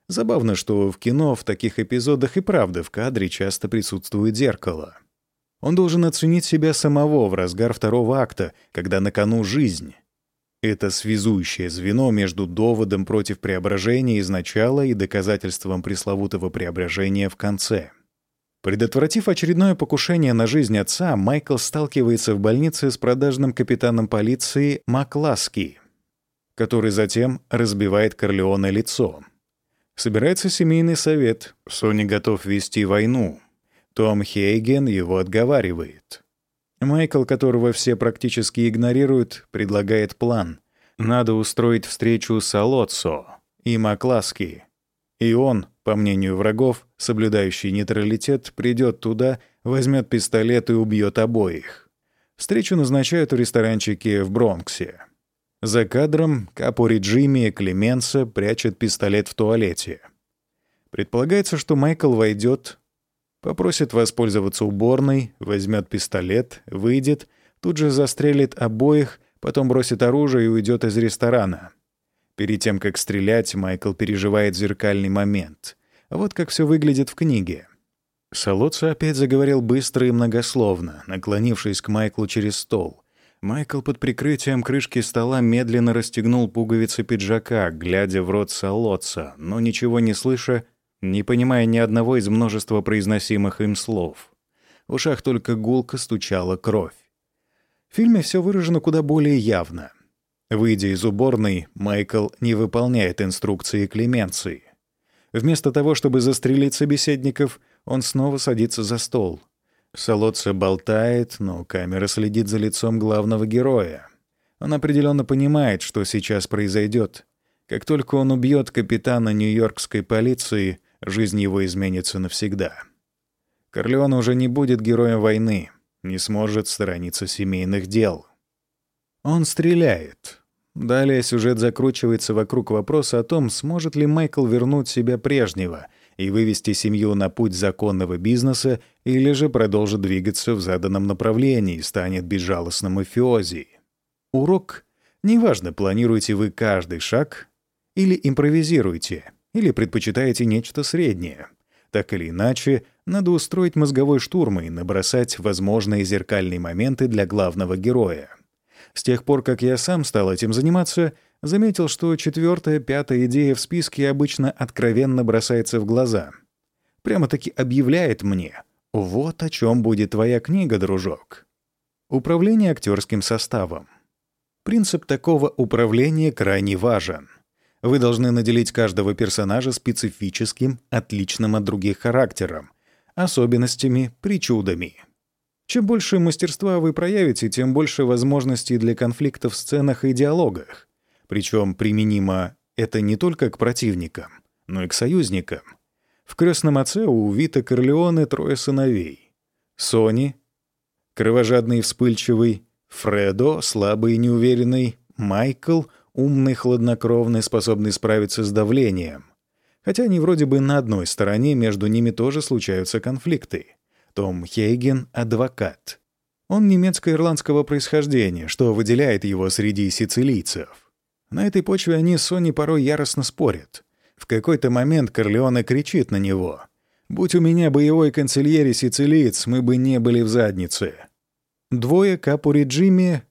Забавно, что в кино в таких эпизодах и правда в кадре часто присутствует зеркало. Он должен оценить себя самого в разгар второго акта, когда на кону жизнь. Это связующее звено между доводом против преображения из начала и доказательством пресловутого преображения в конце. Предотвратив очередное покушение на жизнь отца, Майкл сталкивается в больнице с продажным капитаном полиции Макласки, который затем разбивает Корлеоне лицо. Собирается семейный совет. Сони готов вести войну. Том Хейген его отговаривает. Майкл, которого все практически игнорируют, предлагает план. Надо устроить встречу с Алоццо и Макласки. И он, по мнению врагов, соблюдающий нейтралитет, придет туда, возьмет пистолет и убьет обоих. Встречу назначают в ресторанчике в Бронксе. За кадром Капори Джимми Клеменса прячет пистолет в туалете. Предполагается, что Майкл войдет, попросит воспользоваться уборной, возьмет пистолет, выйдет, тут же застрелит обоих, потом бросит оружие и уйдет из ресторана. Перед тем, как стрелять, Майкл переживает зеркальный момент. Вот как все выглядит в книге. Солоца опять заговорил быстро и многословно, наклонившись к Майклу через стол. Майкл под прикрытием крышки стола медленно расстегнул пуговицы пиджака, глядя в рот Солоца, но ничего не слыша, не понимая ни одного из множества произносимых им слов. В ушах только гулко стучала кровь. В фильме все выражено куда более явно — Выйдя из уборной, Майкл не выполняет инструкции Клеменции. Вместо того, чтобы застрелить собеседников, он снова садится за стол. Солодце болтает, но камера следит за лицом главного героя. Он определенно понимает, что сейчас произойдет. Как только он убьет капитана нью-йоркской полиции, жизнь его изменится навсегда. Корлеон уже не будет героем войны, не сможет сторониться семейных дел. Он стреляет, Далее сюжет закручивается вокруг вопроса о том, сможет ли Майкл вернуть себя прежнего и вывести семью на путь законного бизнеса или же продолжит двигаться в заданном направлении и станет безжалостным мафиози. Урок — неважно, планируете вы каждый шаг или импровизируете, или предпочитаете нечто среднее. Так или иначе, надо устроить мозговой штурм и набросать возможные зеркальные моменты для главного героя — с тех пор, как я сам стал этим заниматься, заметил, что четвертая, пятая идея в списке обычно откровенно бросается в глаза. Прямо-таки объявляет мне «Вот о чем будет твоя книга, дружок». Управление актерским составом. Принцип такого управления крайне важен. Вы должны наделить каждого персонажа специфическим, отличным от других характером, особенностями, причудами. Чем больше мастерства вы проявите, тем больше возможностей для конфликтов в сценах и диалогах. Причем применимо это не только к противникам, но и к союзникам. В «Крестном отце» у Вита Корлеоне трое сыновей. Сони — кровожадный и вспыльчивый, Фредо — слабый и неуверенный, Майкл — умный, хладнокровный, способный справиться с давлением. Хотя они вроде бы на одной стороне, между ними тоже случаются конфликты. Том Хейген — адвокат. Он немецко-ирландского происхождения, что выделяет его среди сицилийцев. На этой почве они с Сони порой яростно спорят. В какой-то момент Корлеоне кричит на него. «Будь у меня боевой канцельери сицилиец, мы бы не были в заднице». Двое Капури Джимми,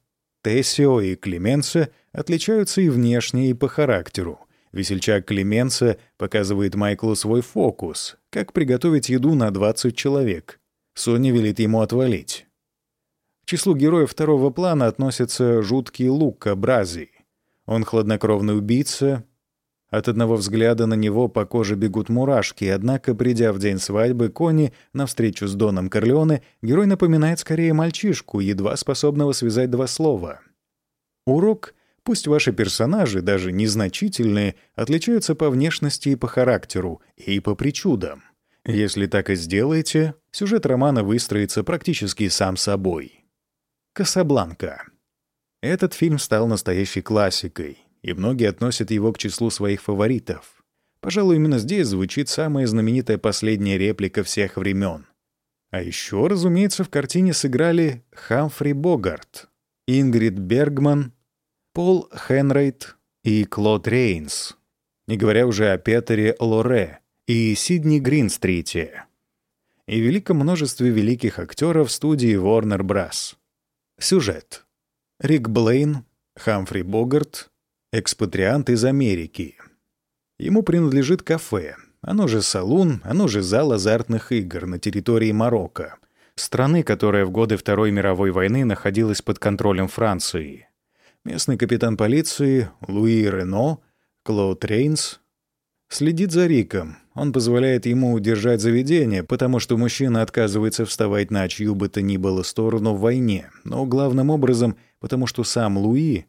Тессио и Клеменса отличаются и внешне, и по характеру. Весельчак Клеменса показывает Майклу свой фокус, как приготовить еду на 20 человек. Соня велит ему отвалить. К числу героев второго плана относится жуткий Лука Брази. Он хладнокровный убийца. От одного взгляда на него по коже бегут мурашки, однако, придя в день свадьбы Кони на встречу с Доном Корлеоне, герой напоминает скорее мальчишку, едва способного связать два слова. Урок — пусть ваши персонажи, даже незначительные, отличаются по внешности и по характеру, и по причудам. Если так и сделаете, сюжет романа выстроится практически сам собой. «Касабланка». Этот фильм стал настоящей классикой, и многие относят его к числу своих фаворитов. Пожалуй, именно здесь звучит самая знаменитая последняя реплика всех времен. А еще, разумеется, в картине сыграли Хамфри Богарт, Ингрид Бергман, Пол Хенрейт и Клод Рейнс, не говоря уже о Петере Лоре и Сидни Гринстрите, и великом множестве великих актеров студии Warner Bros. Сюжет. Рик Блейн, Хамфри Богарт, экспатриант из Америки. Ему принадлежит кафе, оно же салун, оно же зал азартных игр на территории Марокко, страны, которая в годы Второй мировой войны находилась под контролем Франции. Местный капитан полиции Луи Рено, Клод Рейнс, следит за Риком. Он позволяет ему удержать заведение, потому что мужчина отказывается вставать на чью бы то ни было сторону в войне, но главным образом — потому что сам Луи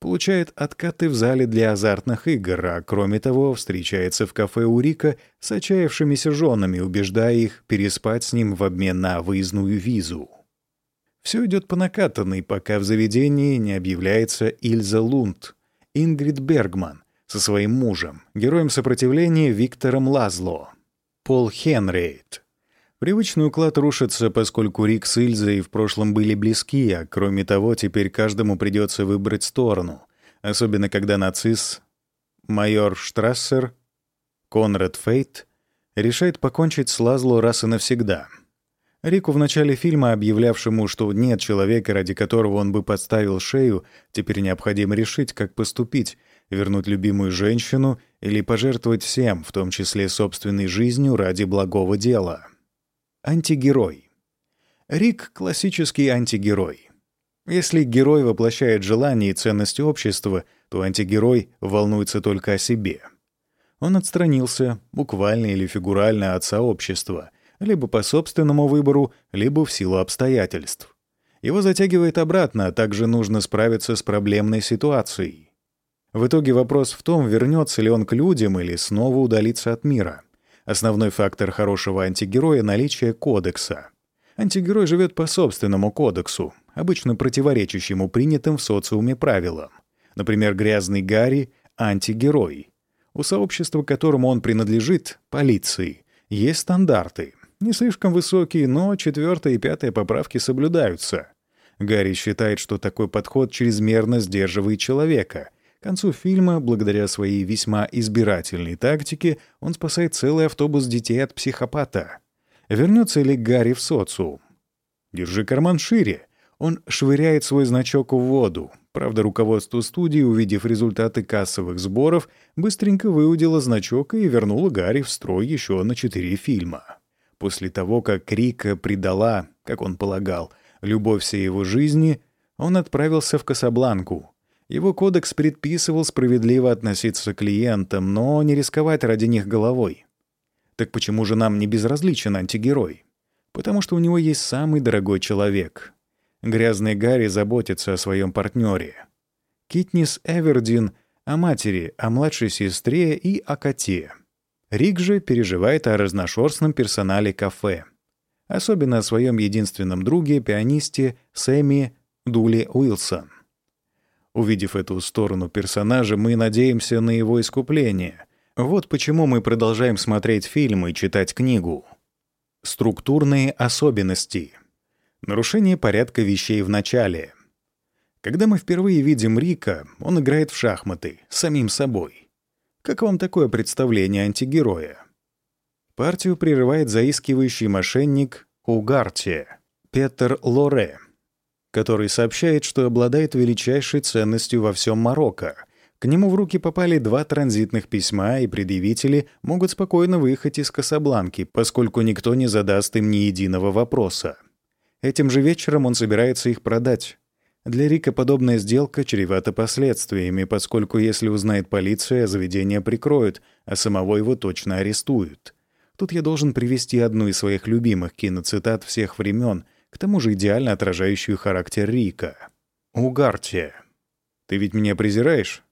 получает откаты в зале для азартных игр, а кроме того встречается в кафе у Рика с отчаявшимися женами, убеждая их переспать с ним в обмен на выездную визу. Все идет по накатанной, пока в заведении не объявляется Ильза Лунд, Ингрид Бергман, со своим мужем, героем сопротивления Виктором Лазло, Пол Хенрейт, Привычный уклад рушится, поскольку Рик с Ильзой в прошлом были близки, а кроме того, теперь каждому придется выбрать сторону. Особенно когда нацист, майор Штрассер, Конрад Фейт, решает покончить с Лазло раз и навсегда. Рику в начале фильма, объявлявшему, что нет человека, ради которого он бы подставил шею, теперь необходимо решить, как поступить, вернуть любимую женщину или пожертвовать всем, в том числе собственной жизнью, ради благого дела. Антигерой. Рик — классический антигерой. Если герой воплощает желания и ценности общества, то антигерой волнуется только о себе. Он отстранился, буквально или фигурально, от сообщества, либо по собственному выбору, либо в силу обстоятельств. Его затягивает обратно, а также нужно справиться с проблемной ситуацией. В итоге вопрос в том, вернется ли он к людям или снова удалится от мира — Основной фактор хорошего антигероя — наличие кодекса. Антигерой живет по собственному кодексу, обычно противоречащему принятым в социуме правилам. Например, грязный Гарри — антигерой. У сообщества, которому он принадлежит, полиции, есть стандарты. Не слишком высокие, но четвертая и пятая поправки соблюдаются. Гарри считает, что такой подход чрезмерно сдерживает человека — к концу фильма, благодаря своей весьма избирательной тактике, он спасает целый автобус детей от психопата. Вернется ли Гарри в социум? Держи карман шире. Он швыряет свой значок в воду. Правда, руководство студии, увидев результаты кассовых сборов, быстренько выудило значок и вернуло Гарри в строй еще на четыре фильма. После того, как Рика предала, как он полагал, любовь всей его жизни, он отправился в Касабланку — Его кодекс предписывал справедливо относиться к клиентам, но не рисковать ради них головой. Так почему же нам не безразличен антигерой? Потому что у него есть самый дорогой человек. Грязный Гарри заботится о своем партнере. Китнис Эвердин — о матери, о младшей сестре и о коте. Рик же переживает о разношерстном персонале кафе. Особенно о своем единственном друге, пианисте Сэмми Дули Уилсон. Увидев эту сторону персонажа, мы надеемся на его искупление. Вот почему мы продолжаем смотреть фильмы и читать книгу. Структурные особенности. Нарушение порядка вещей в начале. Когда мы впервые видим Рика, он играет в шахматы, самим собой. Как вам такое представление антигероя? Партию прерывает заискивающий мошенник Угарти, Петер Лоре, который сообщает, что обладает величайшей ценностью во всем Марокко. К нему в руки попали два транзитных письма, и предъявители могут спокойно выехать из Касабланки, поскольку никто не задаст им ни единого вопроса. Этим же вечером он собирается их продать. Для Рика подобная сделка чревата последствиями, поскольку если узнает полиция, заведение прикроют, а самого его точно арестуют. Тут я должен привести одну из своих любимых киноцитат всех времен, к тому же идеально отражающую характер Рика. «Угартия. Ты ведь меня презираешь?»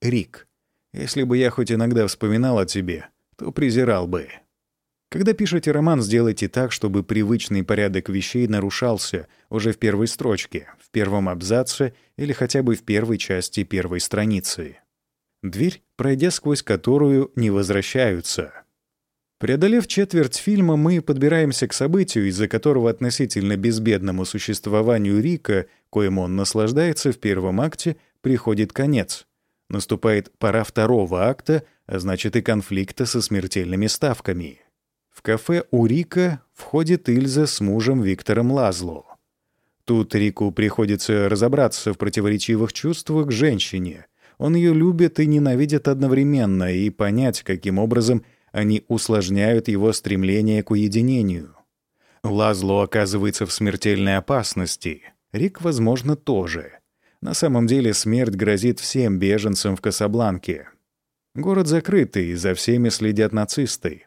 «Рик. Если бы я хоть иногда вспоминал о тебе, то презирал бы». Когда пишете роман, сделайте так, чтобы привычный порядок вещей нарушался уже в первой строчке, в первом абзаце или хотя бы в первой части первой страницы. Дверь, пройдя сквозь которую не возвращаются. Преодолев четверть фильма, мы подбираемся к событию, из-за которого относительно безбедному существованию Рика, коим он наслаждается в первом акте, приходит конец. Наступает пора второго акта, а значит и конфликта со смертельными ставками. В кафе у Рика входит Ильза с мужем Виктором Лазло. Тут Рику приходится разобраться в противоречивых чувствах к женщине. Он ее любит и ненавидит одновременно, и понять, каким образом они усложняют его стремление к уединению. Лазло оказывается в смертельной опасности. Рик, возможно, тоже. На самом деле смерть грозит всем беженцам в Касабланке. Город закрытый, за всеми следят нацисты.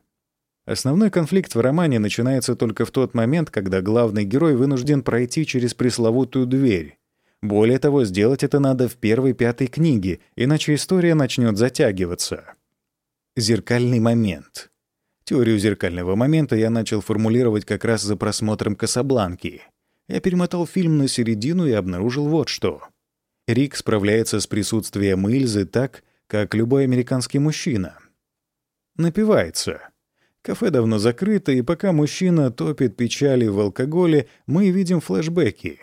Основной конфликт в романе начинается только в тот момент, когда главный герой вынужден пройти через пресловутую дверь. Более того, сделать это надо в первой пятой книге, иначе история начнет затягиваться. Зеркальный момент. Теорию зеркального момента я начал формулировать как раз за просмотром «Касабланки». Я перемотал фильм на середину и обнаружил вот что. Рик справляется с присутствием Ильзы так, как любой американский мужчина. Напивается — Кафе давно закрыто, и пока мужчина топит печали в алкоголе, мы видим флешбеки,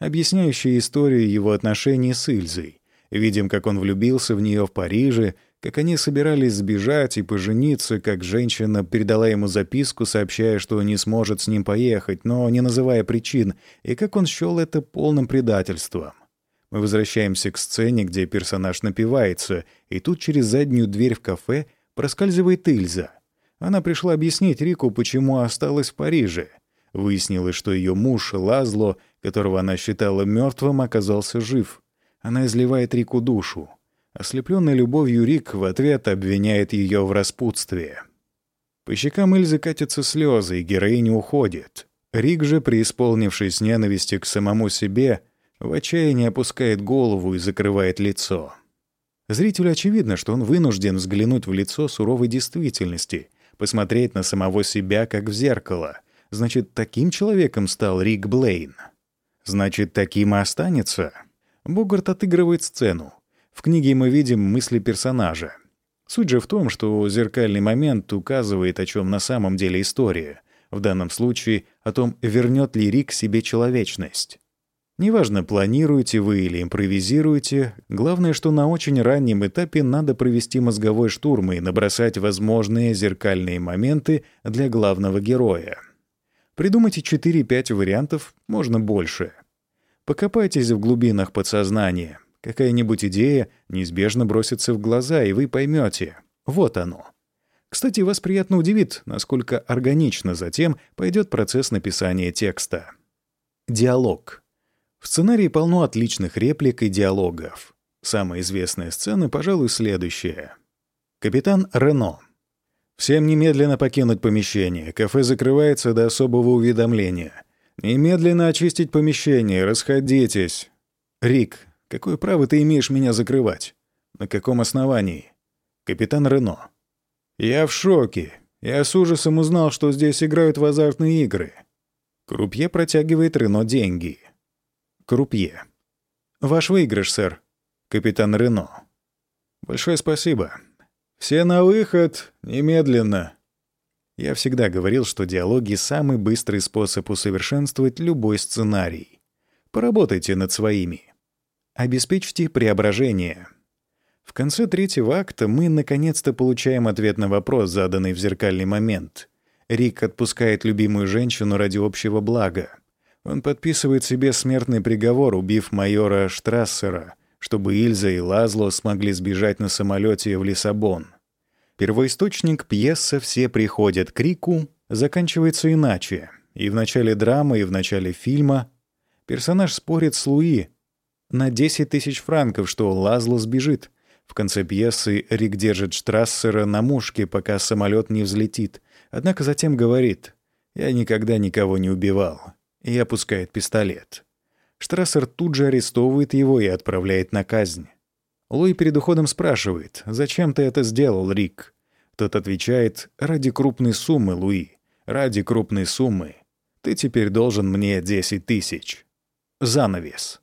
объясняющие историю его отношений с Ильзой. Видим, как он влюбился в нее в Париже, как они собирались сбежать и пожениться, как женщина передала ему записку, сообщая, что не сможет с ним поехать, но не называя причин, и как он счел это полным предательством. Мы возвращаемся к сцене, где персонаж напивается, и тут через заднюю дверь в кафе проскальзывает Ильза — она пришла объяснить Рику, почему осталась в Париже. Выяснилось, что ее муж Лазло, которого она считала мертвым, оказался жив. Она изливает Рику душу. Ослепленный любовью Рик в ответ обвиняет ее в распутстве. По щекам Ильзы катятся слезы, и героиня уходит. Рик же, преисполнившись ненависти к самому себе, в отчаянии опускает голову и закрывает лицо. Зрителю очевидно, что он вынужден взглянуть в лицо суровой действительности, посмотреть на самого себя как в зеркало. Значит, таким человеком стал Рик Блейн. Значит, таким и останется. Богарт отыгрывает сцену. В книге мы видим мысли персонажа. Суть же в том, что зеркальный момент указывает, о чем на самом деле история. В данном случае о том, вернет ли Рик себе человечность. Неважно, планируете вы или импровизируете, главное, что на очень раннем этапе надо провести мозговой штурм и набросать возможные зеркальные моменты для главного героя. Придумайте 4-5 вариантов, можно больше. Покопайтесь в глубинах подсознания. Какая-нибудь идея неизбежно бросится в глаза, и вы поймете. Вот оно. Кстати, вас приятно удивит, насколько органично затем пойдет процесс написания текста. Диалог. В сценарии полно отличных реплик и диалогов. Самая известная сцена, пожалуй, следующая. Капитан Рено. Всем немедленно покинуть помещение. Кафе закрывается до особого уведомления. Немедленно очистить помещение. Расходитесь. Рик, какое право ты имеешь меня закрывать? На каком основании? Капитан Рено. Я в шоке. Я с ужасом узнал, что здесь играют в азартные игры. Крупье протягивает Рено деньги. Крупье. Ваш выигрыш, сэр. Капитан Рено. Большое спасибо. Все на выход, немедленно. Я всегда говорил, что диалоги — самый быстрый способ усовершенствовать любой сценарий. Поработайте над своими. Обеспечьте преображение. В конце третьего акта мы наконец-то получаем ответ на вопрос, заданный в зеркальный момент. Рик отпускает любимую женщину ради общего блага. Он подписывает себе смертный приговор, убив майора Штрассера, чтобы Ильза и Лазло смогли сбежать на самолете в Лиссабон. Первоисточник пьесы «Все приходят к Рику» заканчивается иначе. И в начале драмы, и в начале фильма персонаж спорит с Луи на 10 тысяч франков, что Лазло сбежит. В конце пьесы Рик держит Штрассера на мушке, пока самолет не взлетит. Однако затем говорит «Я никогда никого не убивал» и опускает пистолет. Штрассер тут же арестовывает его и отправляет на казнь. Луи перед уходом спрашивает, «Зачем ты это сделал, Рик?» Тот отвечает, «Ради крупной суммы, Луи, ради крупной суммы. Ты теперь должен мне 10 тысяч». Занавес.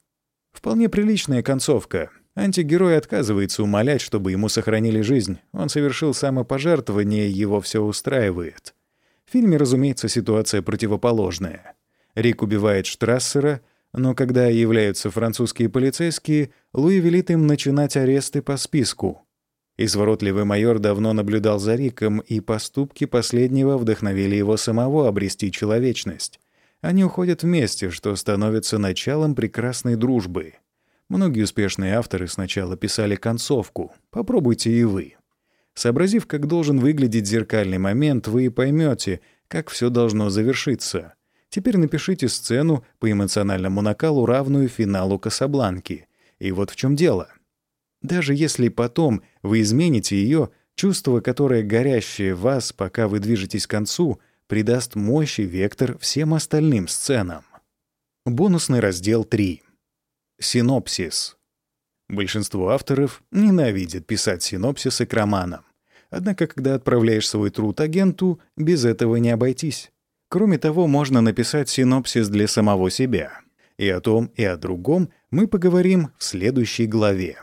Вполне приличная концовка. Антигерой отказывается умолять, чтобы ему сохранили жизнь. Он совершил самопожертвование, его все устраивает. В фильме, разумеется, ситуация противоположная. Рик убивает Штрассера, но когда являются французские полицейские, Луи велит им начинать аресты по списку. Изворотливый майор давно наблюдал за Риком, и поступки последнего вдохновили его самого обрести человечность. Они уходят вместе, что становится началом прекрасной дружбы. Многие успешные авторы сначала писали концовку. Попробуйте и вы. Сообразив, как должен выглядеть зеркальный момент, вы поймете, как все должно завершиться. Теперь напишите сцену по эмоциональному накалу, равную финалу «Касабланки». И вот в чем дело. Даже если потом вы измените ее, чувство, которое горящее в вас, пока вы движетесь к концу, придаст мощь и вектор всем остальным сценам. Бонусный раздел 3. Синопсис. Большинство авторов ненавидят писать синопсисы к романам. Однако, когда отправляешь свой труд агенту, без этого не обойтись. Кроме того, можно написать синопсис для самого себя. И о том, и о другом мы поговорим в следующей главе.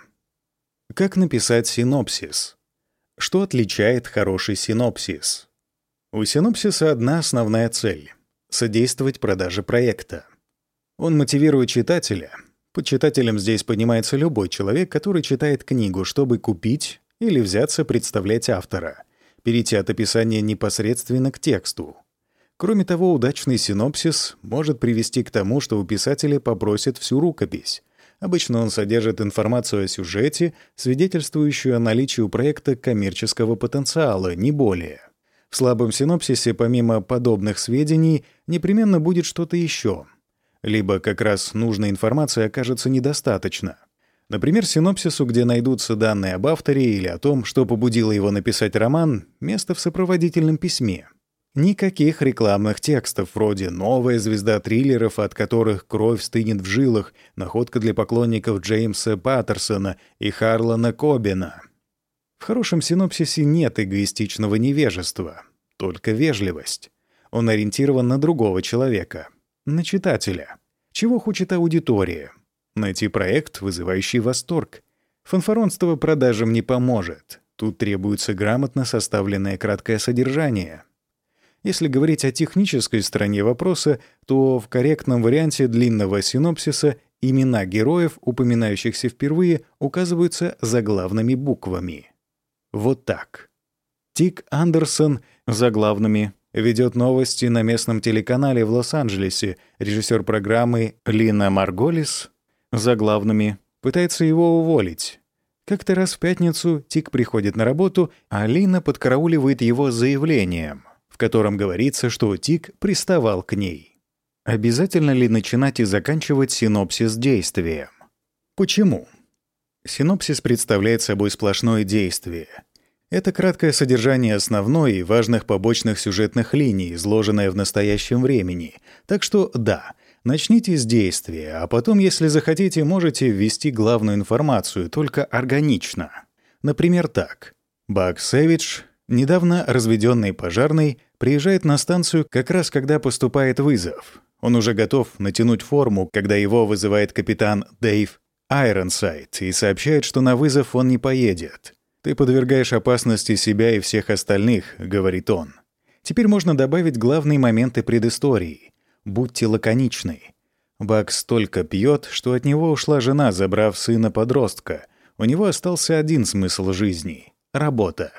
Как написать синопсис? Что отличает хороший синопсис? У синопсиса одна основная цель — содействовать продаже проекта. Он мотивирует читателя. Под читателем здесь понимается любой человек, который читает книгу, чтобы купить или взяться представлять автора, перейти от описания непосредственно к тексту — Кроме того, удачный синопсис может привести к тому, что у писателя попросят всю рукопись. Обычно он содержит информацию о сюжете, свидетельствующую о наличии у проекта коммерческого потенциала, не более. В слабом синопсисе, помимо подобных сведений, непременно будет что-то еще. Либо как раз нужной информации окажется недостаточно. Например, синопсису, где найдутся данные об авторе или о том, что побудило его написать роман, место в сопроводительном письме — Никаких рекламных текстов вроде «Новая звезда триллеров, от которых кровь стынет в жилах», находка для поклонников Джеймса Паттерсона и Харлана Кобина. В хорошем синопсисе нет эгоистичного невежества, только вежливость. Он ориентирован на другого человека, на читателя. Чего хочет аудитория? Найти проект, вызывающий восторг. Фанфаронство продажам не поможет. Тут требуется грамотно составленное краткое содержание — если говорить о технической стороне вопроса, то в корректном варианте длинного синопсиса имена героев, упоминающихся впервые, указываются заглавными буквами. Вот так. Тик Андерсон заглавными ведет новости на местном телеканале в Лос-Анджелесе. Режиссер программы Лина Марголис заглавными пытается его уволить. Как-то раз в пятницу Тик приходит на работу, а Лина подкарауливает его заявлением в котором говорится, что Тик приставал к ней. Обязательно ли начинать и заканчивать синопсис действием? Почему? Синопсис представляет собой сплошное действие. Это краткое содержание основной и важных побочных сюжетных линий, изложенное в настоящем времени. Так что да, начните с действия, а потом, если захотите, можете ввести главную информацию, только органично. Например, так. Бак Сэвидж, недавно разведенный пожарный, приезжает на станцию как раз когда поступает вызов. Он уже готов натянуть форму, когда его вызывает капитан Дэйв Айронсайд и сообщает, что на вызов он не поедет. «Ты подвергаешь опасности себя и всех остальных», — говорит он. Теперь можно добавить главные моменты предыстории. Будьте лаконичны. Бак столько пьет, что от него ушла жена, забрав сына-подростка. У него остался один смысл жизни — работа.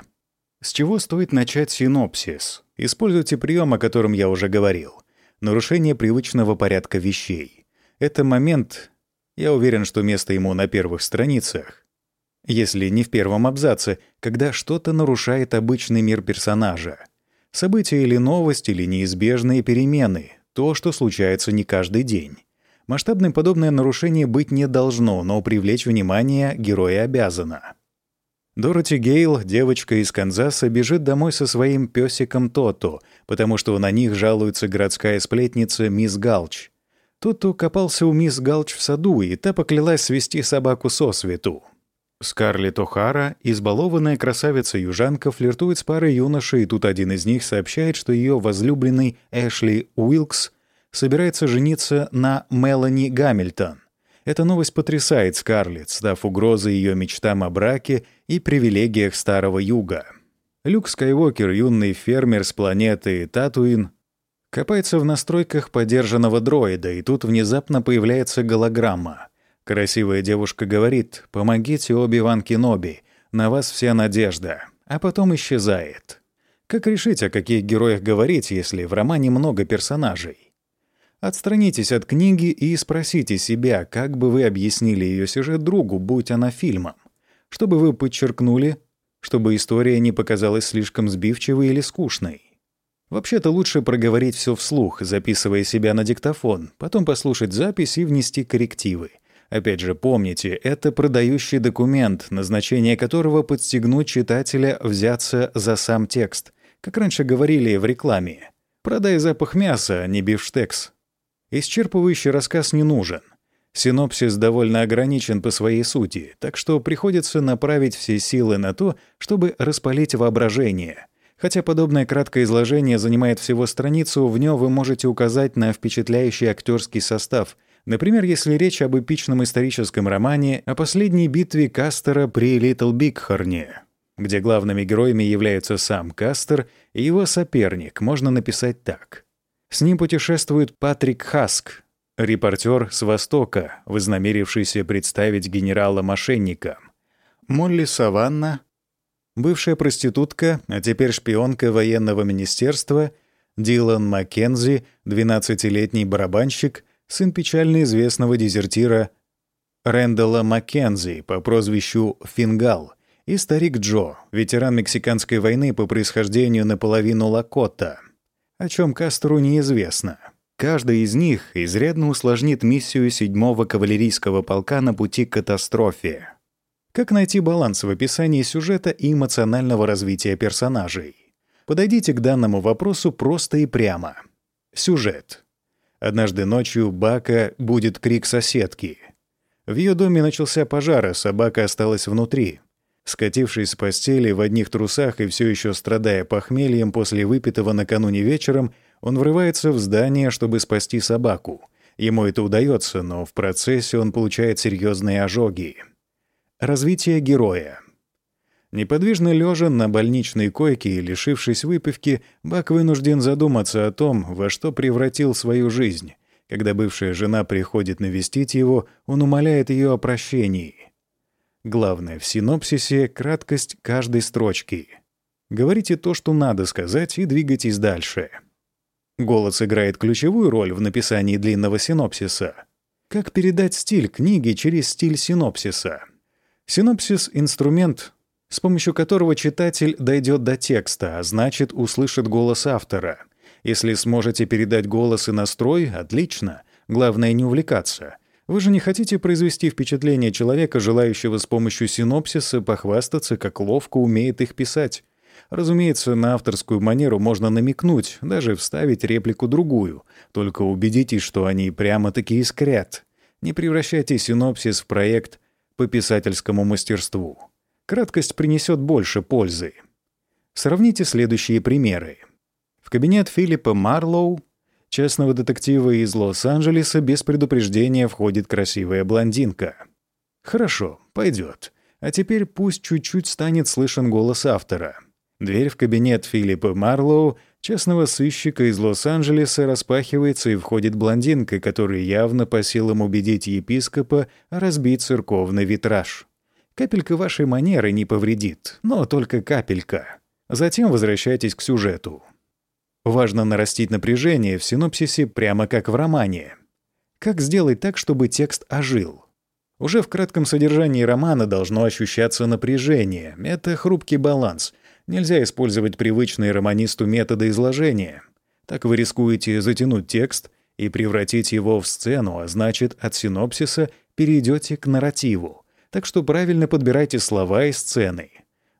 С чего стоит начать синопсис? Используйте прием, о котором я уже говорил. Нарушение привычного порядка вещей. Это момент, я уверен, что место ему на первых страницах, если не в первом абзаце, когда что-то нарушает обычный мир персонажа. События или новость, или неизбежные перемены, то, что случается не каждый день. Масштабное подобное нарушение быть не должно, но привлечь внимание героя обязано. Дороти Гейл, девочка из Канзаса, бежит домой со своим песиком Тото, потому что на них жалуется городская сплетница мисс Галч. Тото копался у мисс Галч в саду, и та поклялась свести собаку со свету. Скарлетт О'Хара, избалованная красавица-южанка, флиртует с парой юношей, и тут один из них сообщает, что ее возлюбленный Эшли Уилкс собирается жениться на Мелани Гамильтон. Эта новость потрясает Скарлетт, став угрозой ее мечтам о браке и привилегиях Старого Юга. Люк Скайуокер, юный фермер с планеты Татуин, копается в настройках подержанного дроида, и тут внезапно появляется голограмма. Красивая девушка говорит «Помогите Оби-Ван Кеноби, на вас вся надежда», а потом исчезает. Как решить, о каких героях говорить, если в романе много персонажей? Отстранитесь от книги и спросите себя, как бы вы объяснили ее сюжет другу, будь она фильмом. Чтобы вы подчеркнули, чтобы история не показалась слишком сбивчивой или скучной. Вообще-то лучше проговорить все вслух, записывая себя на диктофон, потом послушать запись и внести коррективы. Опять же, помните, это продающий документ, назначение которого подстегнуть читателя взяться за сам текст. Как раньше говорили в рекламе. «Продай запах мяса, а не бифштекс». Исчерпывающий рассказ не нужен. Синопсис довольно ограничен по своей сути, так что приходится направить все силы на то, чтобы распалить воображение. Хотя подобное краткое изложение занимает всего страницу, в нем вы можете указать на впечатляющий актерский состав. Например, если речь об эпичном историческом романе о последней битве Кастера при Литл Бигхорне, где главными героями являются сам Кастер и его соперник, можно написать так — с ним путешествует Патрик Хаск, репортер с Востока, вознамерившийся представить генерала мошенника. Молли Саванна, бывшая проститутка, а теперь шпионка военного министерства, Дилан Маккензи, 12-летний барабанщик, сын печально известного дезертира Рэндалла Маккензи по прозвищу Фингал, и старик Джо, ветеран Мексиканской войны по происхождению наполовину Лакота — о чем Кастеру неизвестно. Каждый из них изрядно усложнит миссию седьмого кавалерийского полка на пути к катастрофе. Как найти баланс в описании сюжета и эмоционального развития персонажей? Подойдите к данному вопросу просто и прямо. Сюжет. Однажды ночью Бака будет крик соседки. В ее доме начался пожар, а собака осталась внутри. Скатившись с постели в одних трусах и все еще страдая похмельем после выпитого накануне вечером, он врывается в здание, чтобы спасти собаку. Ему это удается, но в процессе он получает серьезные ожоги. Развитие героя. Неподвижно лежа на больничной койке и лишившись выпивки, Бак вынужден задуматься о том, во что превратил свою жизнь. Когда бывшая жена приходит навестить его, он умоляет ее о прощении. Главное в синопсисе — краткость каждой строчки. Говорите то, что надо сказать, и двигайтесь дальше. Голос играет ключевую роль в написании длинного синопсиса. Как передать стиль книги через стиль синопсиса? Синопсис — инструмент, с помощью которого читатель дойдет до текста, а значит, услышит голос автора. Если сможете передать голос и настрой — отлично. Главное — не увлекаться — Вы же не хотите произвести впечатление человека, желающего с помощью синопсиса похвастаться, как ловко умеет их писать. Разумеется, на авторскую манеру можно намекнуть, даже вставить реплику другую, только убедитесь, что они прямо-таки искрят. Не превращайте синопсис в проект по писательскому мастерству. Краткость принесет больше пользы. Сравните следующие примеры. В кабинет Филиппа Марлоу частного детектива из Лос-Анджелеса без предупреждения входит красивая блондинка. Хорошо, пойдет. А теперь пусть чуть-чуть станет слышен голос автора. Дверь в кабинет Филиппа Марлоу, частного сыщика из Лос-Анджелеса, распахивается и входит блондинка, которая явно по силам убедить епископа разбить церковный витраж. Капелька вашей манеры не повредит, но только капелька. Затем возвращайтесь к сюжету. Важно нарастить напряжение в синопсисе прямо как в романе. Как сделать так, чтобы текст ожил? Уже в кратком содержании романа должно ощущаться напряжение. Это хрупкий баланс. Нельзя использовать привычные романисту методы изложения. Так вы рискуете затянуть текст и превратить его в сцену, а значит, от синопсиса перейдете к нарративу. Так что правильно подбирайте слова и сцены.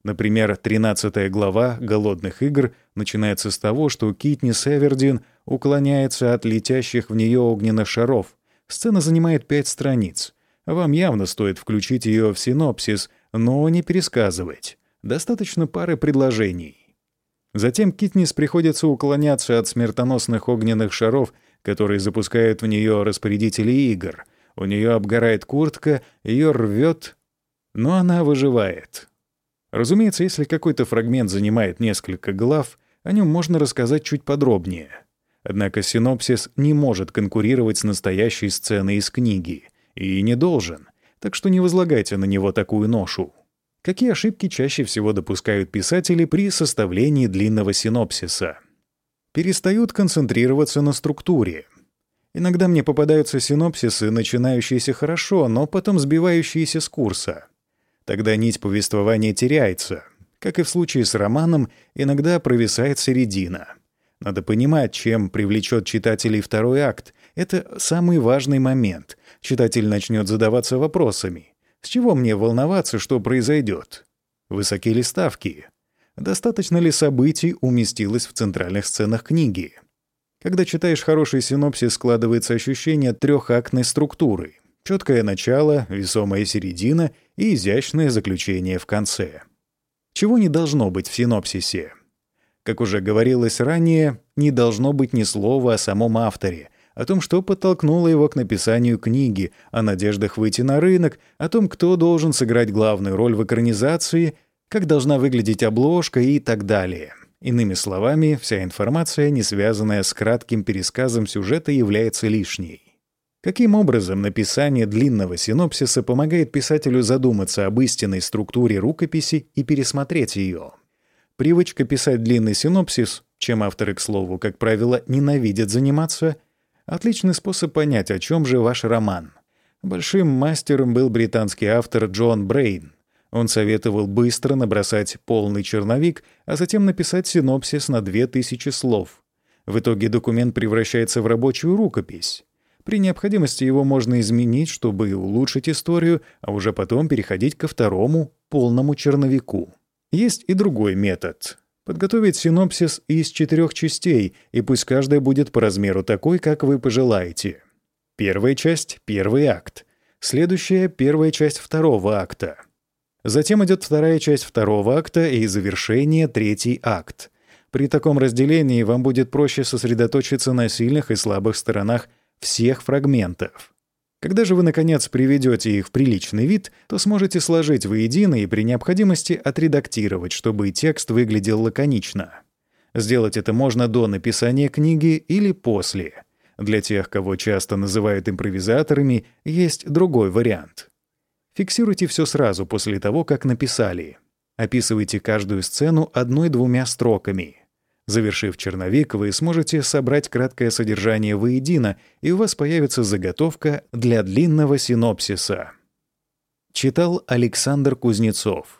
Например, 13 глава «Голодных игр» начинается с того, что Китни Севердин уклоняется от летящих в нее огненных шаров. Сцена занимает пять страниц. Вам явно стоит включить ее в синопсис, но не пересказывать. Достаточно пары предложений. Затем Китнис приходится уклоняться от смертоносных огненных шаров, которые запускают в нее распорядители игр. У нее обгорает куртка, ее рвет, но она выживает. Разумеется, если какой-то фрагмент занимает несколько глав, о нем можно рассказать чуть подробнее. Однако синопсис не может конкурировать с настоящей сценой из книги. И не должен. Так что не возлагайте на него такую ношу. Какие ошибки чаще всего допускают писатели при составлении длинного синопсиса? Перестают концентрироваться на структуре. Иногда мне попадаются синопсисы, начинающиеся хорошо, но потом сбивающиеся с курса. Тогда нить повествования теряется. Как и в случае с романом, иногда провисает середина. Надо понимать, чем привлечет читателей второй акт. Это самый важный момент. Читатель начнет задаваться вопросами. С чего мне волноваться, что произойдет? Высоки ли ставки? Достаточно ли событий уместилось в центральных сценах книги? Когда читаешь хороший синопсис, складывается ощущение трехактной структуры. Четкое начало, весомая середина и изящное заключение в конце. Чего не должно быть в синопсисе? Как уже говорилось ранее, не должно быть ни слова о самом авторе, о том, что подтолкнуло его к написанию книги, о надеждах выйти на рынок, о том, кто должен сыграть главную роль в экранизации, как должна выглядеть обложка и так далее. Иными словами, вся информация, не связанная с кратким пересказом сюжета, является лишней. Каким образом написание длинного синопсиса помогает писателю задуматься об истинной структуре рукописи и пересмотреть ее? Привычка писать длинный синопсис, чем авторы, к слову, как правило, ненавидят заниматься, отличный способ понять, о чем же ваш роман. Большим мастером был британский автор Джон Брейн. Он советовал быстро набросать полный черновик, а затем написать синопсис на 2000 слов. В итоге документ превращается в рабочую рукопись. При необходимости его можно изменить, чтобы улучшить историю, а уже потом переходить ко второму, полному черновику. Есть и другой метод. Подготовить синопсис из четырех частей, и пусть каждая будет по размеру такой, как вы пожелаете. Первая часть — первый акт. Следующая — первая часть второго акта. Затем идет вторая часть второго акта и завершение — третий акт. При таком разделении вам будет проще сосредоточиться на сильных и слабых сторонах всех фрагментов. Когда же вы, наконец, приведете их в приличный вид, то сможете сложить воедино и при необходимости отредактировать, чтобы текст выглядел лаконично. Сделать это можно до написания книги или после. Для тех, кого часто называют импровизаторами, есть другой вариант. Фиксируйте все сразу после того, как написали. Описывайте каждую сцену одной-двумя строками. Завершив черновик, вы сможете собрать краткое содержание воедино, и у вас появится заготовка для длинного синопсиса. Читал Александр Кузнецов.